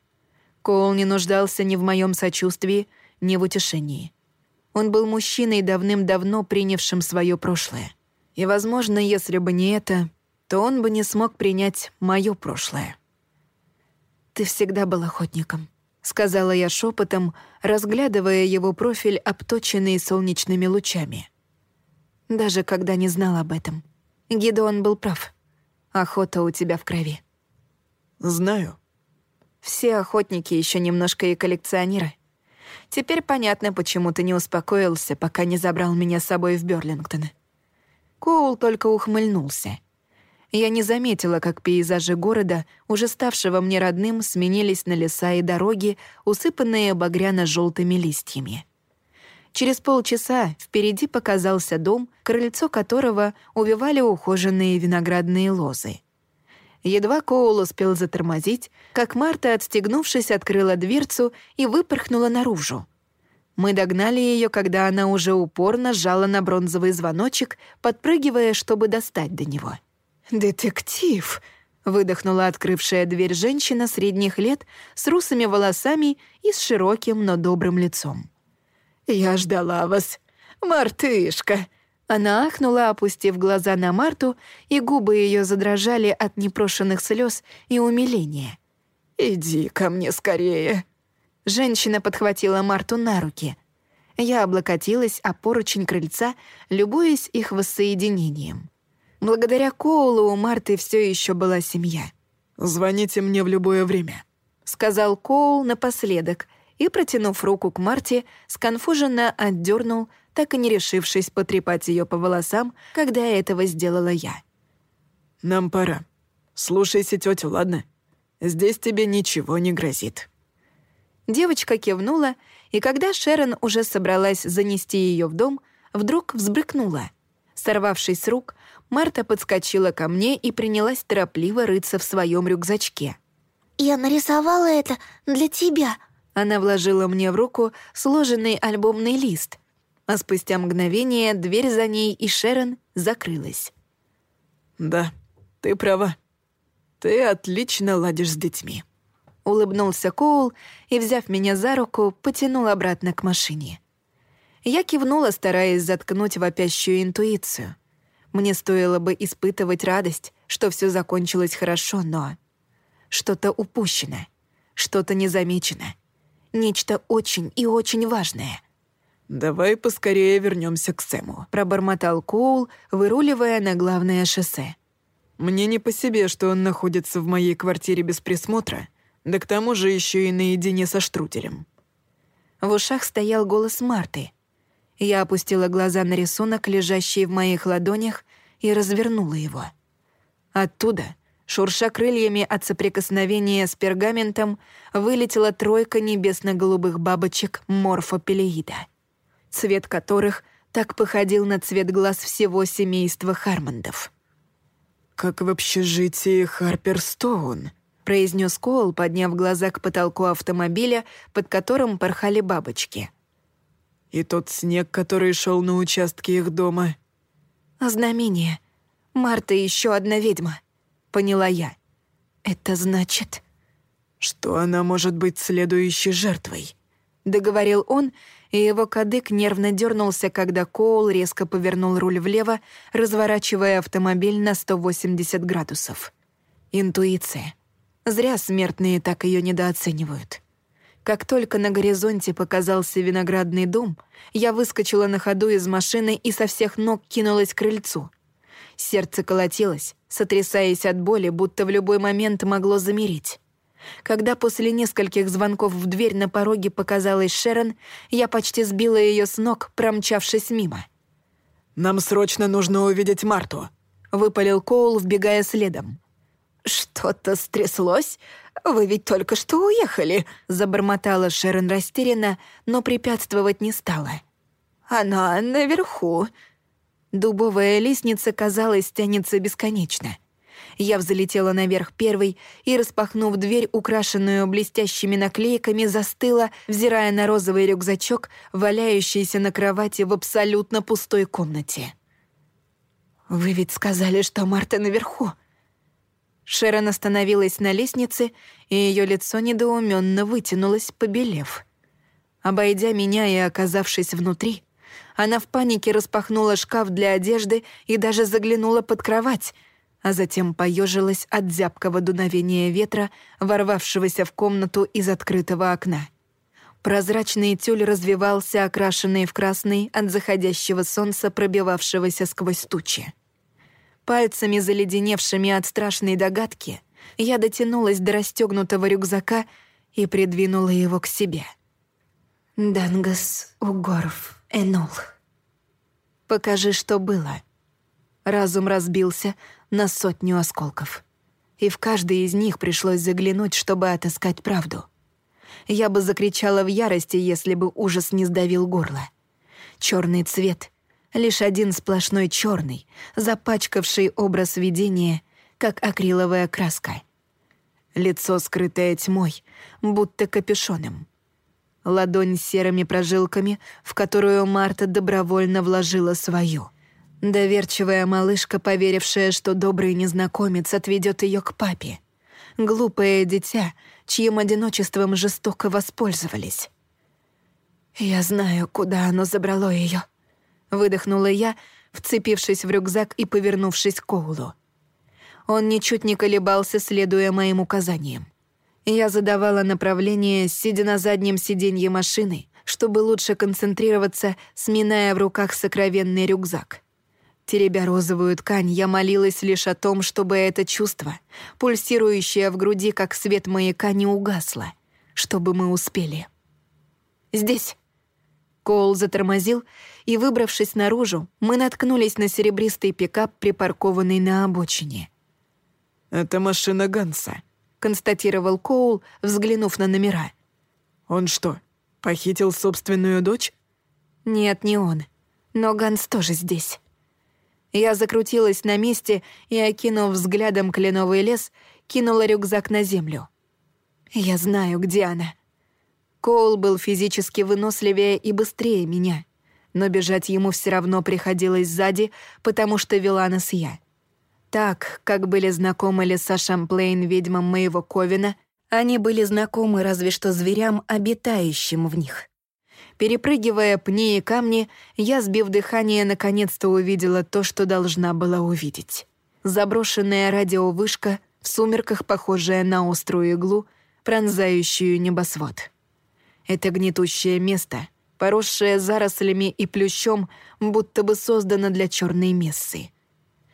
[SPEAKER 1] Коул не нуждался ни в моем сочувствии, ни в утешении. Он был мужчиной, давным-давно принявшим свое прошлое. И, возможно, если бы не это, то он бы не смог принять мое прошлое. «Ты всегда был охотником», — сказала я шепотом, разглядывая его профиль, обточенный солнечными лучами. Даже когда не знал об этом. Гидеон был прав. Охота у тебя в крови.
[SPEAKER 2] «Знаю».
[SPEAKER 1] Все охотники еще немножко и коллекционеры. Теперь понятно, почему ты не успокоился, пока не забрал меня с собой в Берлингтон. Коул только ухмыльнулся. Я не заметила, как пейзажи города, уже ставшего мне родным, сменились на леса и дороги, усыпанные багряно желтыми листьями. Через полчаса впереди показался дом, крыльцо которого увивали ухоженные виноградные лозы. Едва Коул успел затормозить, как Марта, отстегнувшись, открыла дверцу и выпорхнула наружу. Мы догнали ее, когда она уже упорно сжала на бронзовый звоночек, подпрыгивая, чтобы достать до него. «Детектив!» — выдохнула открывшая дверь женщина средних лет с русыми волосами и с широким, но добрым лицом. «Я ждала вас, мартышка!» Она ахнула, опустив глаза на Марту, и губы ее задрожали от непрошенных слез и умиления. «Иди ко мне скорее!» Женщина подхватила Марту на руки. Я облокотилась о поручень крыльца, любуясь их воссоединением. Благодаря Коулу у Марты все еще была семья.
[SPEAKER 2] «Звоните мне в любое время», —
[SPEAKER 1] сказал Коул напоследок, и, протянув руку к Марте, сконфуженно отдернул, так и не решившись потрепать ее по волосам, когда этого сделала я.
[SPEAKER 2] «Нам пора. Слушайся тетю, ладно? Здесь тебе ничего не грозит».
[SPEAKER 1] Девочка кивнула, и когда Шерон уже собралась занести ее в дом, вдруг взбрыкнула. Сорвавшись с рук, Марта подскочила ко мне и принялась торопливо рыться в своем рюкзачке.
[SPEAKER 4] «Я нарисовала это для тебя»,
[SPEAKER 1] она вложила мне в руку сложенный альбомный лист, а спустя мгновение дверь за ней и Шерон закрылась.
[SPEAKER 2] «Да, ты права. Ты отлично ладишь с детьми».
[SPEAKER 1] Улыбнулся Коул и, взяв меня за руку, потянул обратно к машине. Я кивнула, стараясь заткнуть вопящую интуицию. Мне стоило бы испытывать радость, что все закончилось хорошо, но... Что-то упущено, что-то незамечено — Нечто очень и очень важное.
[SPEAKER 2] «Давай поскорее вернемся к Сэму», —
[SPEAKER 1] пробормотал Коул, выруливая на главное шоссе.
[SPEAKER 2] «Мне не по себе, что он находится в моей квартире без присмотра, да к тому же еще и наедине со штруделем».
[SPEAKER 1] В ушах стоял голос Марты. Я опустила глаза на рисунок, лежащий в моих ладонях, и развернула его. Оттуда Шурша крыльями от соприкосновения с пергаментом, вылетела тройка небесно-голубых бабочек морфопелеида, цвет которых так походил на цвет глаз всего семейства Хармондов.
[SPEAKER 2] «Как в общежитии Харперстоун», —
[SPEAKER 1] произнес Коул, подняв глаза к потолку автомобиля, под которым порхали бабочки.
[SPEAKER 2] «И тот снег, который шел на участке их дома».
[SPEAKER 1] «Знамение. Марта еще одна ведьма поняла я. «Это значит...»
[SPEAKER 2] «Что она может быть следующей жертвой?»
[SPEAKER 1] Договорил он, и его кадык нервно дернулся, когда Коул резко повернул руль влево, разворачивая автомобиль на 180 градусов. Интуиция. Зря смертные так ее недооценивают. Как только на горизонте показался виноградный дом, я выскочила на ходу из машины и со всех ног кинулась к крыльцу. Сердце колотилось, сотрясаясь от боли, будто в любой момент могло замереть. Когда после нескольких звонков в дверь на пороге показалась Шерон, я почти сбила ее с ног, промчавшись мимо.
[SPEAKER 2] «Нам срочно нужно увидеть Марту», —
[SPEAKER 1] выпалил Коул, вбегая следом. «Что-то стряслось? Вы ведь только что уехали», — забормотала Шерон растерянно, но препятствовать не стала. «Она наверху». Дубовая лестница, казалось, тянется бесконечно. Я взлетела наверх первой и, распахнув дверь, украшенную блестящими наклейками, застыла, взирая на розовый рюкзачок, валяющийся на кровати в абсолютно пустой комнате. «Вы ведь сказали, что Марта наверху?» Шерон остановилась на лестнице, и ее лицо недоуменно вытянулось, побелев. Обойдя меня и оказавшись внутри, она в панике распахнула шкаф для одежды и даже заглянула под кровать, а затем поежилась от зябкого дуновения ветра, ворвавшегося в комнату из открытого окна. Прозрачный тюль развивался, окрашенный в красный от заходящего солнца, пробивавшегося сквозь тучи. Пальцами, заледеневшими от страшной догадки, я дотянулась до расстегнутого рюкзака и придвинула его к себе. «Дангас Угоров Энул». «Покажи, что было». Разум разбился на сотню осколков. И в каждый из них пришлось заглянуть, чтобы отыскать правду. Я бы закричала в ярости, если бы ужас не сдавил горло. Черный цвет лишь один сплошной черный, запачкавший образ видения, как акриловая краска. Лицо, скрытое тьмой, будто капюшоном. Ладонь с серыми прожилками, в которую Марта добровольно вложила свою. Доверчивая малышка, поверившая, что добрый незнакомец отведет ее к папе. Глупое дитя, чьим одиночеством жестоко воспользовались. Я знаю, куда оно забрало ее. Выдохнула я, вцепившись в рюкзак и повернувшись к Коулу. Он ничуть не колебался, следуя моим указаниям. Я задавала направление, сидя на заднем сиденье машины, чтобы лучше концентрироваться, сминая в руках сокровенный рюкзак. Теребя розовую ткань, я молилась лишь о том, чтобы это чувство, пульсирующее в груди, как свет маяка, не угасло, чтобы мы успели. «Здесь», Коул затормозил, и, выбравшись наружу, мы наткнулись на серебристый пикап, припаркованный на обочине.
[SPEAKER 3] «Это машина Ганса», —
[SPEAKER 1] констатировал Коул, взглянув на номера.
[SPEAKER 3] «Он что, похитил собственную дочь?»
[SPEAKER 1] «Нет, не он. Но Ганс тоже здесь». Я закрутилась на месте и, окинув взглядом кленовый лес, кинула рюкзак на землю. «Я знаю, где она». Коул был физически выносливее и быстрее меня, но бежать ему все равно приходилось сзади, потому что вела нас я. Так, как были знакомы леса Шамплейн ведьмам моего Ковина, они были знакомы разве что зверям, обитающим в них. Перепрыгивая пни и камни, я, сбив дыхание, наконец-то увидела то, что должна была увидеть. Заброшенная радиовышка, в сумерках похожая на острую иглу, пронзающую небосвод. Это гнетущее место, поросшее зарослями и плющом, будто бы создано для черной мессы.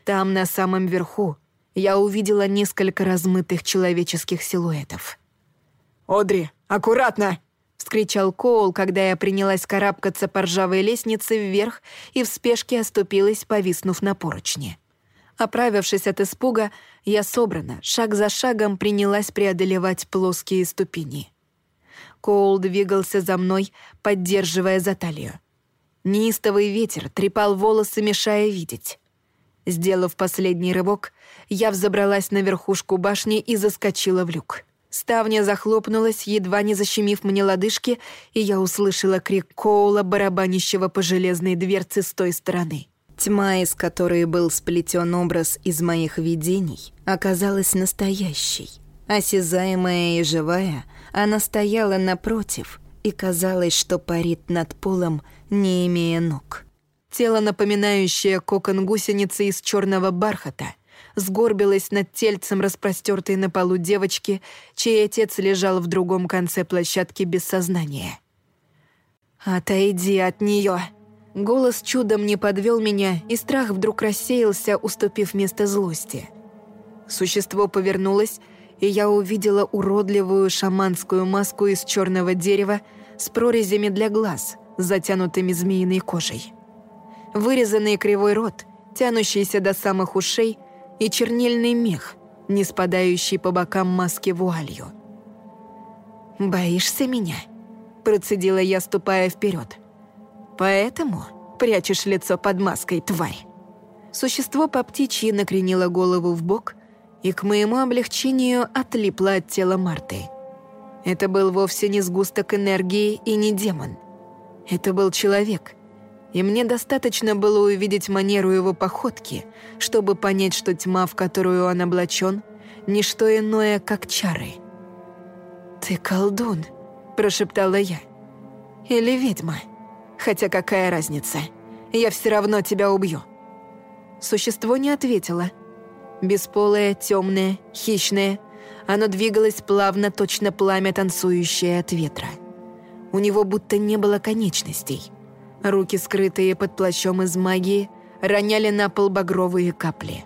[SPEAKER 1] Там, на самом верху, я увидела несколько размытых человеческих силуэтов.
[SPEAKER 3] «Одри, аккуратно!»
[SPEAKER 1] — вскричал Коул, когда я принялась карабкаться по ржавой лестнице вверх и в спешке оступилась, повиснув на поручне. Оправившись от испуга, я собрана, шаг за шагом принялась преодолевать плоские ступени. Коул двигался за мной, поддерживая за талию. Неистовый ветер трепал волосы, мешая видеть. Сделав последний рывок, я взобралась на верхушку башни и заскочила в люк. Ставня захлопнулась, едва не защемив мне лодыжки, и я услышала крик Коула, барабанящего по железной дверце с той стороны. Тьма, из которой был сплетен образ из моих видений, оказалась настоящей. Осязаемая и живая, она стояла напротив, и казалось, что парит над полом, не имея ног. Тело, напоминающее кокон гусеницы из черного бархата, сгорбилось над тельцем распростертой на полу девочки, чей отец лежал в другом конце площадки без сознания. «Отойди от нее!» Голос чудом не подвел меня, и страх вдруг рассеялся, уступив место злости. Существо повернулось и я увидела уродливую шаманскую маску из черного дерева с прорезями для глаз, затянутыми змеиной кожей. Вырезанный кривой рот, тянущийся до самых ушей, и чернильный мех, не спадающей по бокам маски вуалью. «Боишься меня?» – процедила я, ступая вперед. «Поэтому прячешь лицо под маской, тварь?» Существо по птичьи накренило голову в бок и к моему облегчению отлипло от тела Марты. Это был вовсе не сгусток энергии и не демон. Это был человек. И мне достаточно было увидеть манеру его походки, чтобы понять, что тьма, в которую он облачен, не что иное, как чары. «Ты колдун», – прошептала я. «Или ведьма. Хотя какая разница? Я все равно тебя убью». Существо не ответило. Бесполое, темное, хищное. Оно двигалось плавно, точно пламя, танцующее от ветра. У него будто не было конечностей. Руки, скрытые под плащом из магии, роняли на пол багровые капли.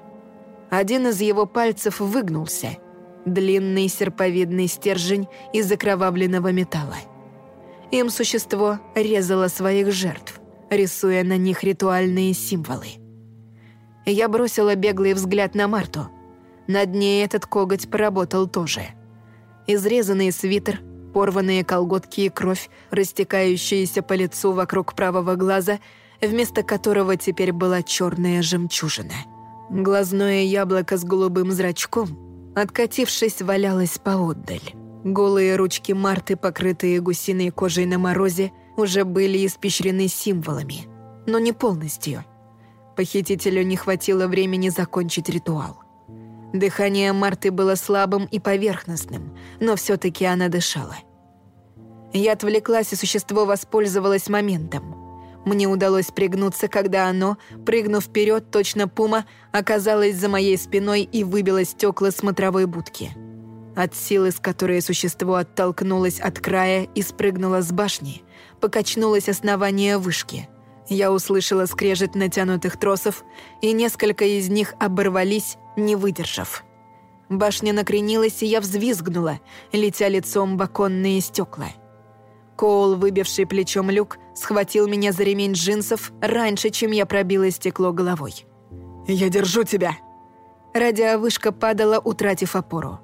[SPEAKER 1] Один из его пальцев выгнулся. Длинный серповидный стержень из окровавленного металла. Им существо резало своих жертв, рисуя на них ритуальные символы. Я бросила беглый взгляд на Марту. Над ней этот коготь поработал тоже. Изрезанный свитер, порванные колготки и кровь, растекающиеся по лицу вокруг правого глаза, вместо которого теперь была черная жемчужина. Глазное яблоко с голубым зрачком, откатившись, валялось поотдаль. Голые ручки Марты, покрытые гусиной кожей на морозе, уже были испещрены символами, но не полностью – Похитителю не хватило времени закончить ритуал. Дыхание Марты было слабым и поверхностным, но все-таки она дышала. Я отвлеклась, и существо воспользовалось моментом. Мне удалось пригнуться, когда оно, прыгнув вперед, точно пума, оказалось за моей спиной и выбило стекла смотровой будки. От силы, с которой существо оттолкнулось от края и спрыгнуло с башни, покачнулось основание вышки – я услышала скрежет натянутых тросов, и несколько из них оборвались, не выдержав. Башня накренилась, и я взвизгнула, летя лицом в оконные стекла. Коул, выбивший плечом люк, схватил меня за ремень джинсов раньше, чем я пробила стекло головой.
[SPEAKER 3] «Я держу тебя!»
[SPEAKER 1] Радиовышка падала, утратив опору.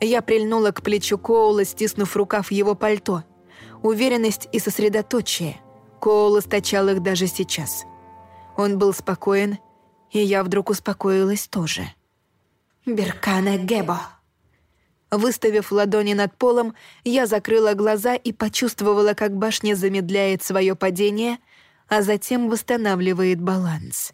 [SPEAKER 1] Я прильнула к плечу Коула, стиснув рукав его пальто. Уверенность и сосредоточие. Коул источал их даже сейчас. Он был спокоен, и я вдруг успокоилась тоже. «Беркана Гебо!» Выставив ладони над полом, я закрыла глаза и почувствовала, как башня замедляет свое падение, а затем восстанавливает баланс.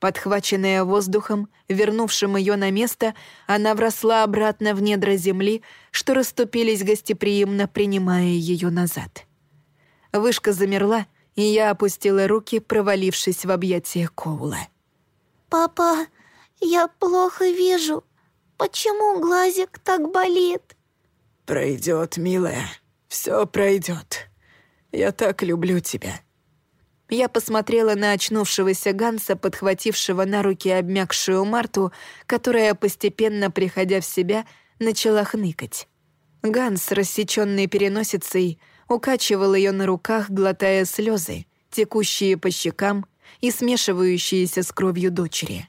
[SPEAKER 1] Подхваченная воздухом, вернувшим ее на место, она вросла обратно в недра земли, что расступились гостеприимно, принимая ее назад. Вышка замерла, и я опустила руки, провалившись в объятия Коула.
[SPEAKER 4] «Папа, я плохо вижу. Почему глазик так болит?»
[SPEAKER 3] «Пройдет, милая. Все пройдет. Я так люблю тебя».
[SPEAKER 1] Я посмотрела на очнувшегося Ганса, подхватившего на руки обмякшую Марту, которая, постепенно приходя в себя, начала хныкать. Ганс, рассеченный переносицей, укачивал ее на руках, глотая слезы, текущие по щекам и смешивающиеся с кровью дочери.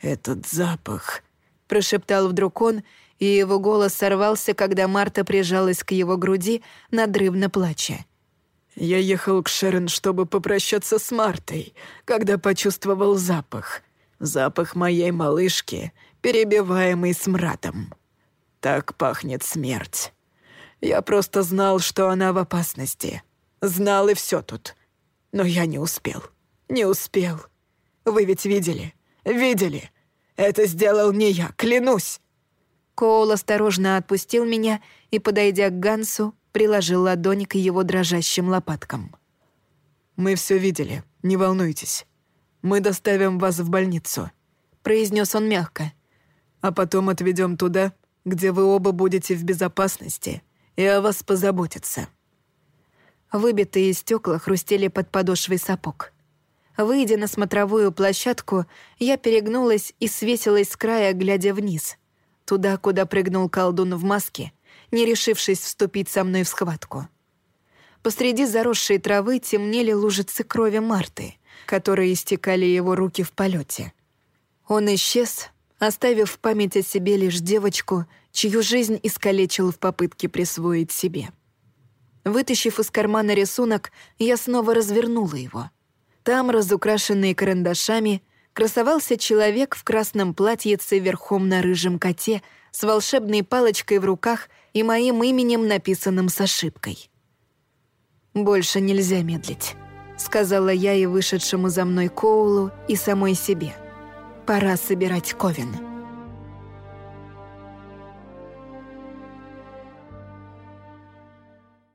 [SPEAKER 3] «Этот запах», —
[SPEAKER 1] прошептал вдруг он, и его голос сорвался, когда Марта прижалась к его груди, надрывно плача.
[SPEAKER 3] «Я ехал к Шерон, чтобы попрощаться с Мартой, когда почувствовал запах. Запах моей малышки, перебиваемый смрадом. Так пахнет смерть. Я просто знал, что она в опасности. Знал и все тут. Но я не успел. Не успел. Вы ведь видели? Видели? Это сделал не я, клянусь!»
[SPEAKER 1] Коул осторожно отпустил меня и, подойдя к Гансу, приложил ладонь к его дрожащим лопаткам.
[SPEAKER 3] «Мы все видели, не волнуйтесь. Мы доставим вас в больницу», — произнес он мягко. «А потом отведем туда, где вы оба будете в безопасности и о вас позаботятся».
[SPEAKER 1] Выбитые стекла хрустели под подошвой сапог. Выйдя на смотровую площадку, я перегнулась и свесилась с края, глядя вниз. Туда, куда прыгнул колдун в маске, не решившись вступить со мной в схватку. Посреди заросшей травы темнели лужицы крови Марты, которые истекали его руки в полете. Он исчез, оставив в память о себе лишь девочку, чью жизнь искалечил в попытке присвоить себе. Вытащив из кармана рисунок, я снова развернула его. Там, разукрашенный карандашами, красовался человек в красном платьице верхом на рыжем коте с волшебной палочкой в руках и моим именем, написанным с ошибкой. «Больше нельзя медлить», — сказала я и вышедшему за мной Коулу, и самой себе. «Пора собирать Ковен».